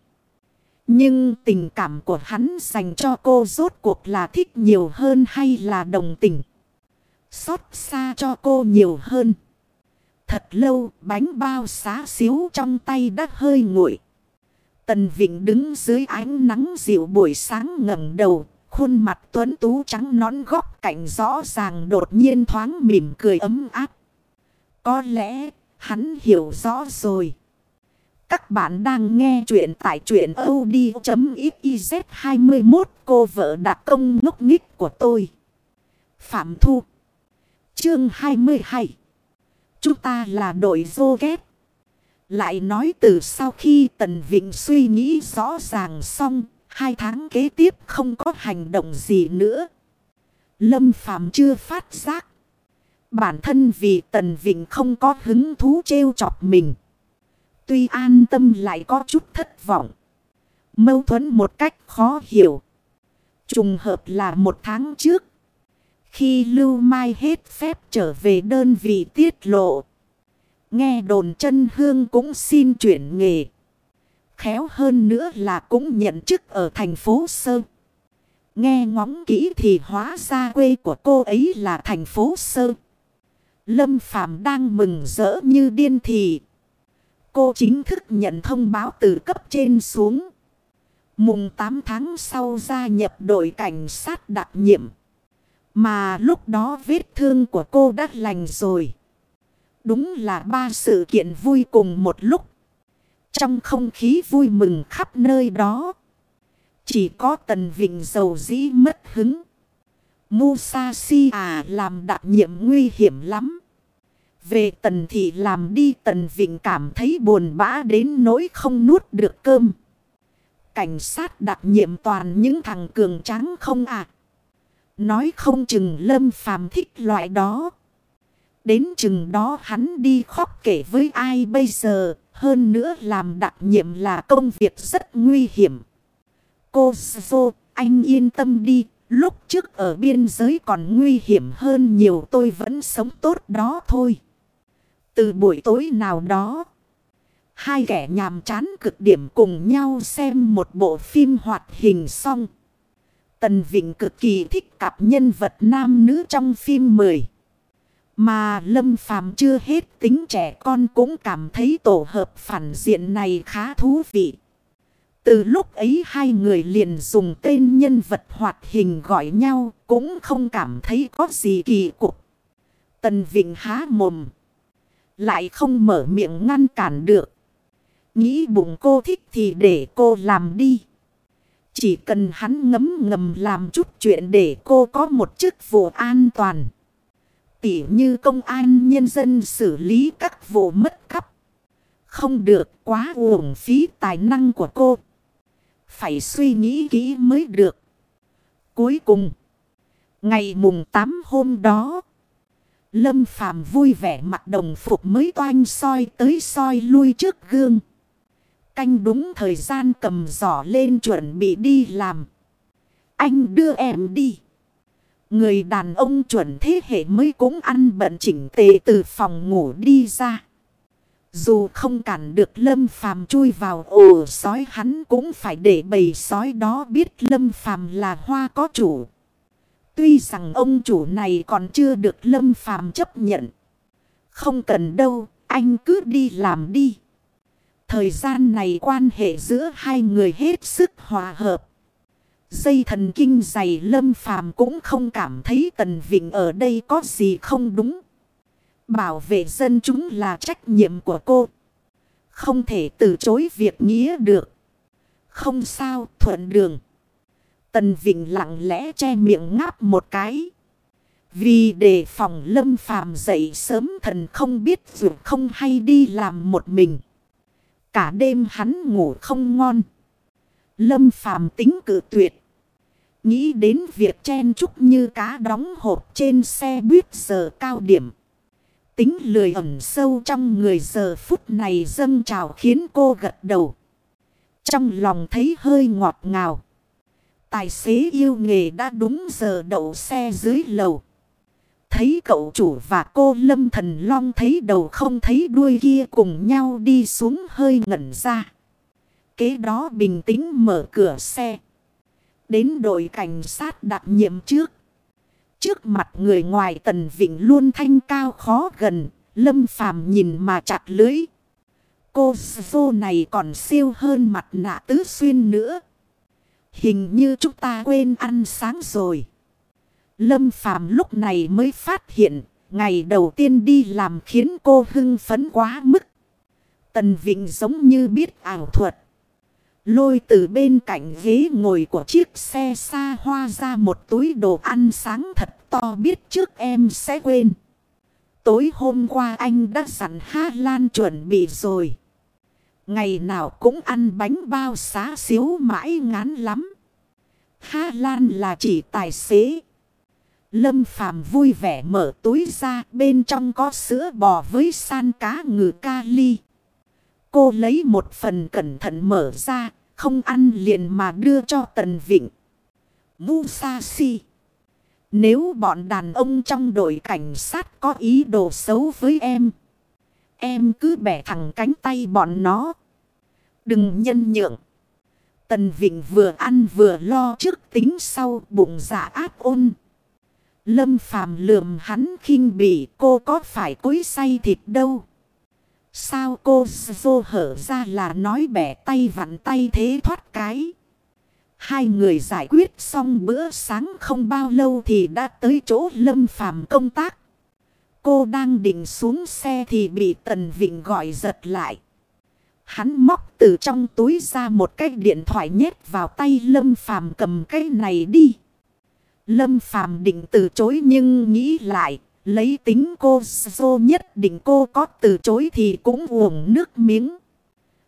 Nhưng tình cảm của hắn dành cho cô rốt cuộc là thích nhiều hơn hay là đồng tình. Xót xa cho cô nhiều hơn. Thật lâu, bánh bao xá xíu trong tay đã hơi nguội. Tần Vịnh đứng dưới ánh nắng dịu buổi sáng ngẩng đầu. Khuôn mặt tuấn tú trắng nón góc cạnh rõ ràng đột nhiên thoáng mỉm cười ấm áp. Có lẽ, hắn hiểu rõ rồi. Các bạn đang nghe chuyện tại chuyện od.xyz 21 cô vợ đặc công ngốc nghích của tôi. Phạm Thu Chương 22 Chúng ta là đội vô ghép Lại nói từ sau khi Tần Vịnh suy nghĩ rõ ràng xong, hai tháng kế tiếp không có hành động gì nữa. Lâm Phàm chưa phát giác. Bản thân vì Tần Vịnh không có hứng thú trêu chọc mình. Tuy an tâm lại có chút thất vọng. Mâu thuẫn một cách khó hiểu. Trùng hợp là một tháng trước. Khi Lưu Mai hết phép trở về đơn vị tiết lộ. Nghe đồn chân hương cũng xin chuyển nghề. Khéo hơn nữa là cũng nhận chức ở thành phố Sơ. Nghe ngóng kỹ thì hóa ra quê của cô ấy là thành phố Sơ. Lâm Phàm đang mừng rỡ như điên thì. Cô chính thức nhận thông báo từ cấp trên xuống. Mùng 8 tháng sau gia nhập đội cảnh sát đặc nhiệm. Mà lúc đó vết thương của cô đã lành rồi. Đúng là ba sự kiện vui cùng một lúc. Trong không khí vui mừng khắp nơi đó. Chỉ có tần vịnh dầu dĩ mất hứng. Musashi à làm đặc nhiệm nguy hiểm lắm. Về tần thị làm đi, tần vịnh cảm thấy buồn bã đến nỗi không nuốt được cơm. Cảnh sát đặc nhiệm toàn những thằng cường tráng không à. Nói không chừng lâm phàm thích loại đó. Đến chừng đó hắn đi khóc kể với ai bây giờ. Hơn nữa làm đặc nhiệm là công việc rất nguy hiểm. Cô Sô, anh yên tâm đi. Lúc trước ở biên giới còn nguy hiểm hơn nhiều tôi vẫn sống tốt đó thôi. Từ buổi tối nào đó. Hai kẻ nhàm chán cực điểm cùng nhau xem một bộ phim hoạt hình xong. Tần Vịnh cực kỳ thích cặp nhân vật nam nữ trong phim 10. Mà Lâm Phàm chưa hết tính trẻ con cũng cảm thấy tổ hợp phản diện này khá thú vị. Từ lúc ấy hai người liền dùng tên nhân vật hoạt hình gọi nhau cũng không cảm thấy có gì kỳ cục. Tần Vịnh há mồm. Lại không mở miệng ngăn cản được. Nghĩ bụng cô thích thì để cô làm đi. Chỉ cần hắn ngấm ngầm làm chút chuyện để cô có một chức vụ an toàn. Tỉ như công an nhân dân xử lý các vụ mất cắp. Không được quá uổng phí tài năng của cô. Phải suy nghĩ kỹ mới được. Cuối cùng. Ngày mùng 8 hôm đó. Lâm Phàm vui vẻ mặt đồng phục mới toanh soi tới soi lui trước gương. Canh đúng thời gian cầm giỏ lên chuẩn bị đi làm. Anh đưa em đi. Người đàn ông chuẩn thế hệ mới cũng ăn bận chỉnh tề từ phòng ngủ đi ra. Dù không cản được lâm phàm chui vào ổ sói hắn cũng phải để bầy sói đó biết lâm phàm là hoa có chủ. Tuy rằng ông chủ này còn chưa được lâm phàm chấp nhận. Không cần đâu, anh cứ đi làm đi. Thời gian này quan hệ giữa hai người hết sức hòa hợp. Dây thần kinh dày lâm phàm cũng không cảm thấy Tần Vịnh ở đây có gì không đúng. Bảo vệ dân chúng là trách nhiệm của cô. Không thể từ chối việc nghĩa được. Không sao, thuận đường. Tần Vịnh lặng lẽ che miệng ngáp một cái. Vì đề phòng lâm phàm dậy sớm thần không biết dù không hay đi làm một mình. Cả đêm hắn ngủ không ngon. Lâm phàm tính cử tuyệt. Nghĩ đến việc chen chúc như cá đóng hộp trên xe buýt giờ cao điểm. Tính lười ẩn sâu trong người giờ phút này dâng trào khiến cô gật đầu. Trong lòng thấy hơi ngọt ngào. Tài xế yêu nghề đã đúng giờ đậu xe dưới lầu. Thấy cậu chủ và cô Lâm Thần Long thấy đầu không thấy đuôi kia cùng nhau đi xuống hơi ngẩn ra. Kế đó bình tĩnh mở cửa xe. Đến đội cảnh sát đặc nhiệm trước. Trước mặt người ngoài tần vịnh luôn thanh cao khó gần. Lâm phàm nhìn mà chặt lưới. Cô vô này còn siêu hơn mặt nạ tứ xuyên nữa. Hình như chúng ta quên ăn sáng rồi. Lâm Phàm lúc này mới phát hiện, ngày đầu tiên đi làm khiến cô hưng phấn quá mức. Tần Vịnh giống như biết ảo thuật. Lôi từ bên cạnh ghế ngồi của chiếc xe xa hoa ra một túi đồ ăn sáng thật to biết trước em sẽ quên. Tối hôm qua anh đã dặn Ha Lan chuẩn bị rồi. Ngày nào cũng ăn bánh bao xá xíu mãi ngán lắm. Ha Lan là chỉ tài xế. Lâm Phàm vui vẻ mở túi ra bên trong có sữa bò với san cá ngừ kali. Cô lấy một phần cẩn thận mở ra, không ăn liền mà đưa cho Tần Vịnh. Musashi. Nếu bọn đàn ông trong đội cảnh sát có ý đồ xấu với em, em cứ bẻ thẳng cánh tay bọn nó. Đừng nhân nhượng. Tần Vịnh vừa ăn vừa lo trước tính sau bụng dạ áp ôn. Lâm phàm lườm hắn khinh bỉ, cô có phải cối say thịt đâu. Sao cô vô hở ra là nói bẻ tay vặn tay thế thoát cái. Hai người giải quyết xong bữa sáng không bao lâu thì đã tới chỗ lâm phàm công tác. Cô đang định xuống xe thì bị Tần Vịnh gọi giật lại. Hắn móc từ trong túi ra một cái điện thoại nhét vào tay lâm phàm cầm cái này đi. Lâm Phàm định từ chối nhưng nghĩ lại, lấy tính cô dô nhất định cô có từ chối thì cũng uổng nước miếng.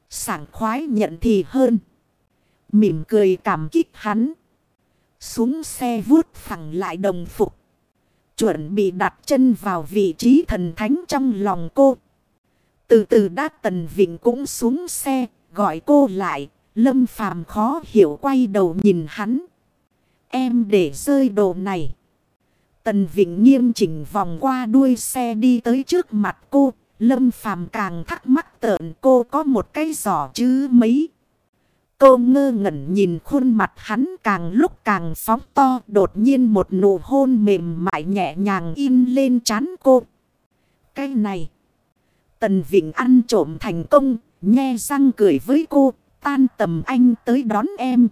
Sảng khoái nhận thì hơn. Mỉm cười cảm kích hắn. Xuống xe vuốt phẳng lại đồng phục. Chuẩn bị đặt chân vào vị trí thần thánh trong lòng cô. Từ từ đã tần vịnh cũng xuống xe, gọi cô lại. Lâm phàm khó hiểu quay đầu nhìn hắn. Em để rơi đồ này. Tần Vịnh nghiêm chỉnh vòng qua đuôi xe đi tới trước mặt cô. Lâm Phàm càng thắc mắc tợn cô có một cái giỏ chứ mấy. Cô ngơ ngẩn nhìn khuôn mặt hắn càng lúc càng phóng to. Đột nhiên một nụ hôn mềm mại nhẹ nhàng in lên trán cô. Cái này. Tần Vịnh ăn trộm thành công. Nhe răng cười với cô. Tan tầm anh tới đón em.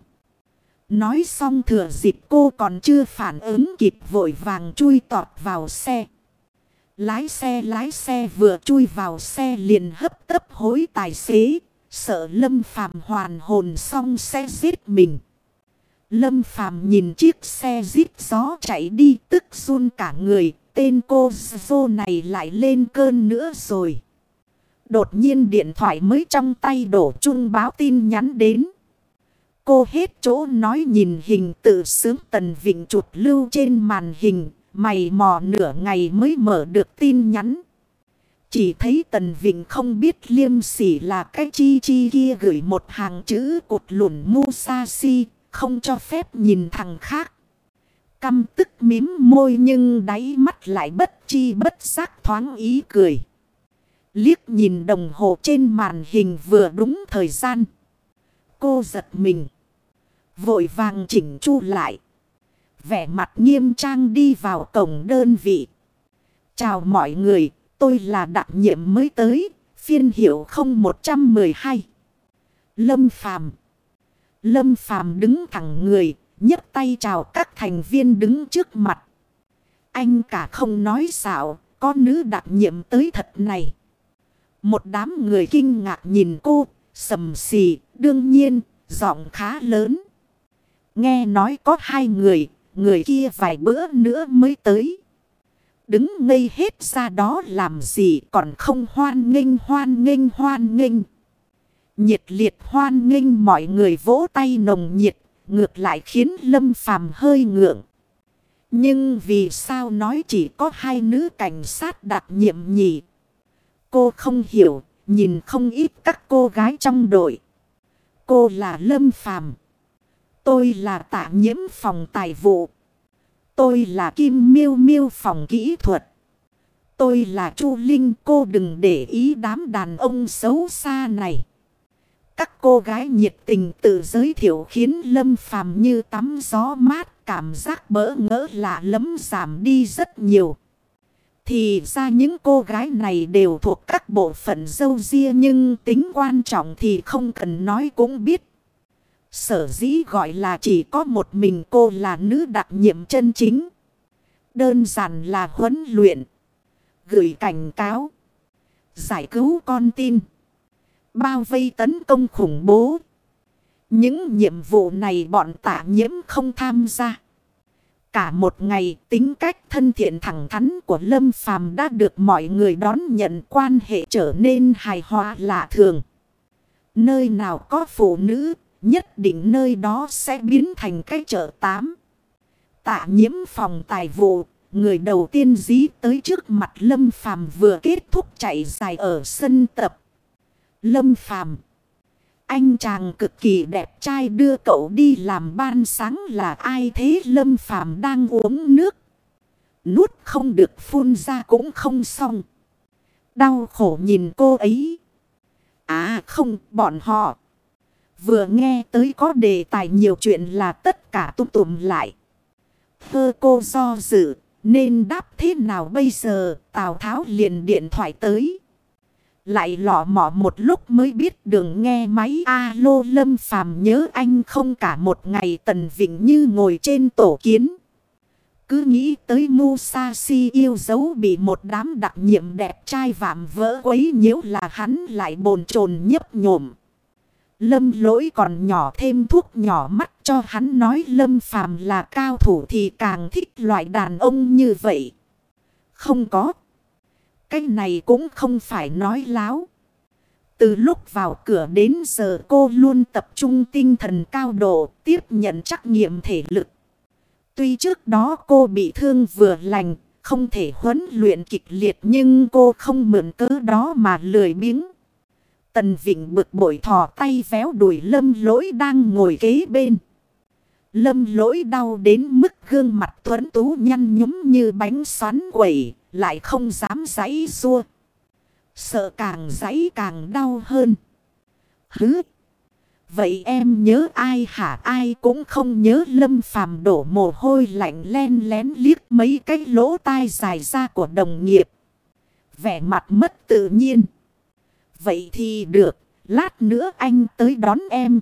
Nói xong thừa dịp cô còn chưa phản ứng kịp vội vàng chui tọt vào xe. Lái xe lái xe vừa chui vào xe liền hấp tấp hối tài xế. Sợ Lâm Phàm hoàn hồn xong sẽ giết mình. Lâm Phàm nhìn chiếc xe giết gió chạy đi tức run cả người. Tên cô dô này lại lên cơn nữa rồi. Đột nhiên điện thoại mới trong tay đổ chung báo tin nhắn đến. Cô hết chỗ nói nhìn hình tự sướng tần vịnh chụp lưu trên màn hình. Mày mò nửa ngày mới mở được tin nhắn. Chỉ thấy tần vịnh không biết liêm sỉ là cái chi chi kia gửi một hàng chữ cột lùn Musashi. Không cho phép nhìn thằng khác. Căm tức mím môi nhưng đáy mắt lại bất chi bất giác thoáng ý cười. Liếc nhìn đồng hồ trên màn hình vừa đúng thời gian. Cô giật mình. Vội vàng chỉnh chu lại. Vẻ mặt nghiêm trang đi vào cổng đơn vị. Chào mọi người, tôi là đặc nhiệm mới tới, phiên hiệu 0112. Lâm Phàm Lâm Phàm đứng thẳng người, nhấc tay chào các thành viên đứng trước mặt. Anh cả không nói xạo, có nữ đặc nhiệm tới thật này. Một đám người kinh ngạc nhìn cô, sầm xì, đương nhiên, giọng khá lớn. Nghe nói có hai người, người kia vài bữa nữa mới tới. Đứng ngây hết ra đó làm gì còn không hoan nghênh hoan nghênh hoan nghênh. Nhiệt liệt hoan nghênh mọi người vỗ tay nồng nhiệt, ngược lại khiến Lâm Phàm hơi ngượng. Nhưng vì sao nói chỉ có hai nữ cảnh sát đặc nhiệm nhỉ? Cô không hiểu, nhìn không ít các cô gái trong đội. Cô là Lâm Phàm Tôi là tạ nhiễm phòng tài vụ. Tôi là Kim Miêu Miêu phòng kỹ thuật. Tôi là Chu Linh cô đừng để ý đám đàn ông xấu xa này. Các cô gái nhiệt tình tự giới thiệu khiến Lâm Phàm như tắm gió mát, cảm giác bỡ ngỡ lạ lẫm giảm đi rất nhiều. Thì ra những cô gái này đều thuộc các bộ phận dâu ria, nhưng tính quan trọng thì không cần nói cũng biết. Sở dĩ gọi là chỉ có một mình cô là nữ đặc nhiệm chân chính. Đơn giản là huấn luyện. Gửi cảnh cáo. Giải cứu con tin. Bao vây tấn công khủng bố. Những nhiệm vụ này bọn tả nhiễm không tham gia. Cả một ngày tính cách thân thiện thẳng thắn của Lâm Phàm đã được mọi người đón nhận quan hệ trở nên hài hòa lạ thường. Nơi nào có phụ nữ, nhất định nơi đó sẽ biến thành cái chợ tám. Tạ nhiễm phòng tài vụ, người đầu tiên dí tới trước mặt Lâm Phàm vừa kết thúc chạy dài ở sân tập. Lâm Phàm anh chàng cực kỳ đẹp trai đưa cậu đi làm ban sáng là ai thế Lâm Phàm đang uống nước. Nuốt không được phun ra cũng không xong. Đau khổ nhìn cô ấy. À không, bọn họ. Vừa nghe tới có đề tài nhiều chuyện là tất cả tụm tụm lại. Thơ cô do dự, nên đáp thế nào bây giờ, Tào Tháo liền điện thoại tới. Lại lọ mọ một lúc mới biết đường nghe máy alo lâm phàm nhớ anh không cả một ngày tần vịnh như ngồi trên tổ kiến. Cứ nghĩ tới Musashi yêu dấu bị một đám đặc nhiệm đẹp trai vạm vỡ quấy nhiễu là hắn lại bồn chồn nhấp nhổm. Lâm lỗi còn nhỏ thêm thuốc nhỏ mắt cho hắn nói lâm phàm là cao thủ thì càng thích loại đàn ông như vậy. Không có. Cái này cũng không phải nói láo. Từ lúc vào cửa đến giờ cô luôn tập trung tinh thần cao độ tiếp nhận trắc nghiệm thể lực. Tuy trước đó cô bị thương vừa lành, không thể huấn luyện kịch liệt nhưng cô không mượn cớ đó mà lười biếng. Tần Vịnh bực bội thò tay véo đuổi lâm lỗi đang ngồi kế bên. Lâm lỗi đau đến mức gương mặt tuấn tú nhăn nhúm như bánh xoắn quẩy, lại không dám giãy rua. Sợ càng giãy càng đau hơn. Hứ! Vậy em nhớ ai hả ai cũng không nhớ lâm phàm đổ mồ hôi lạnh len lén liếc mấy cái lỗ tai dài ra của đồng nghiệp. Vẻ mặt mất tự nhiên. Vậy thì được, lát nữa anh tới đón em.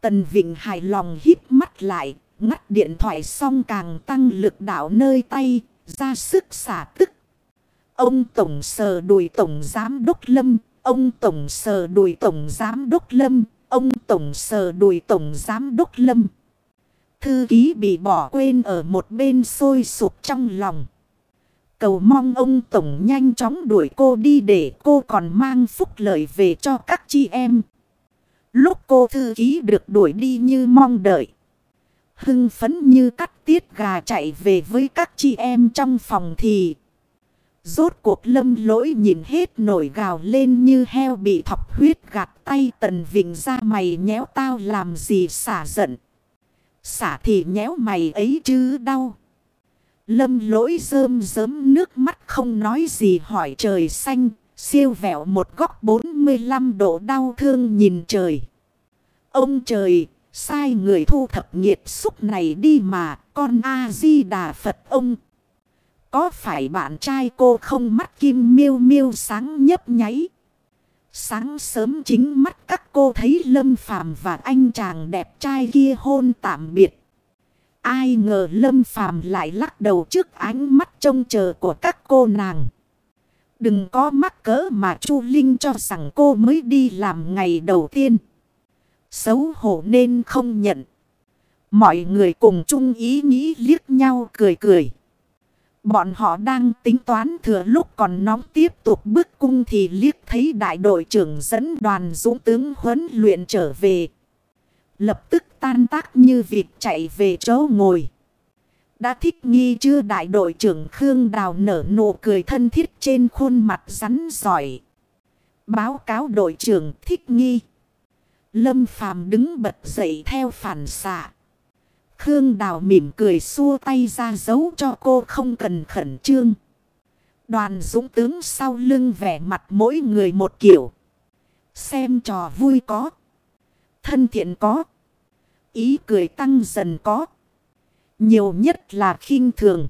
Tần Vịnh hài lòng hít mắt lại, ngắt điện thoại xong càng tăng lực đạo nơi tay, ra sức xả tức. Ông Tổng Sờ Đùi Tổng Giám Đốc Lâm, ông Tổng Sờ Đùi Tổng Giám Đốc Lâm, ông Tổng Sờ Đùi Tổng Giám Đốc Lâm. Thư ký bị bỏ quên ở một bên sôi sụp trong lòng. Cầu mong ông Tổng nhanh chóng đuổi cô đi để cô còn mang phúc lợi về cho các chị em. Lúc cô thư ký được đuổi đi như mong đợi. Hưng phấn như cắt tiết gà chạy về với các chị em trong phòng thì... Rốt cuộc lâm lỗi nhìn hết nổi gào lên như heo bị thọc huyết gạt tay tần vịnh ra mày nhéo tao làm gì xả giận. Xả thì nhéo mày ấy chứ đau. Lâm lỗi rơm rớm nước mắt không nói gì hỏi trời xanh, siêu vẹo một góc 45 độ đau thương nhìn trời. Ông trời, sai người thu thập nghiệt xúc này đi mà, con A-di-đà Phật ông. Có phải bạn trai cô không mắt kim miêu miêu sáng nhấp nháy? Sáng sớm chính mắt các cô thấy Lâm Phàm và anh chàng đẹp trai kia hôn tạm biệt. Ai ngờ Lâm Phàm lại lắc đầu trước ánh mắt trông chờ của các cô nàng. Đừng có mắc cỡ mà Chu Linh cho rằng cô mới đi làm ngày đầu tiên. Xấu hổ nên không nhận. Mọi người cùng chung ý nghĩ liếc nhau cười cười. Bọn họ đang tính toán thừa lúc còn nóng tiếp tục bước cung thì liếc thấy đại đội trưởng dẫn đoàn dũng tướng huấn luyện trở về. Lập tức tan tác như vịt chạy về chỗ ngồi. Đã thích nghi chưa đại đội trưởng Khương Đào nở nụ cười thân thiết trên khuôn mặt rắn giỏi. Báo cáo đội trưởng thích nghi. Lâm Phàm đứng bật dậy theo phản xạ. Khương Đào mỉm cười xua tay ra dấu cho cô không cần khẩn trương. Đoàn dũng tướng sau lưng vẻ mặt mỗi người một kiểu. Xem trò vui có. Thân thiện có. Ý cười tăng dần có. Nhiều nhất là khinh thường.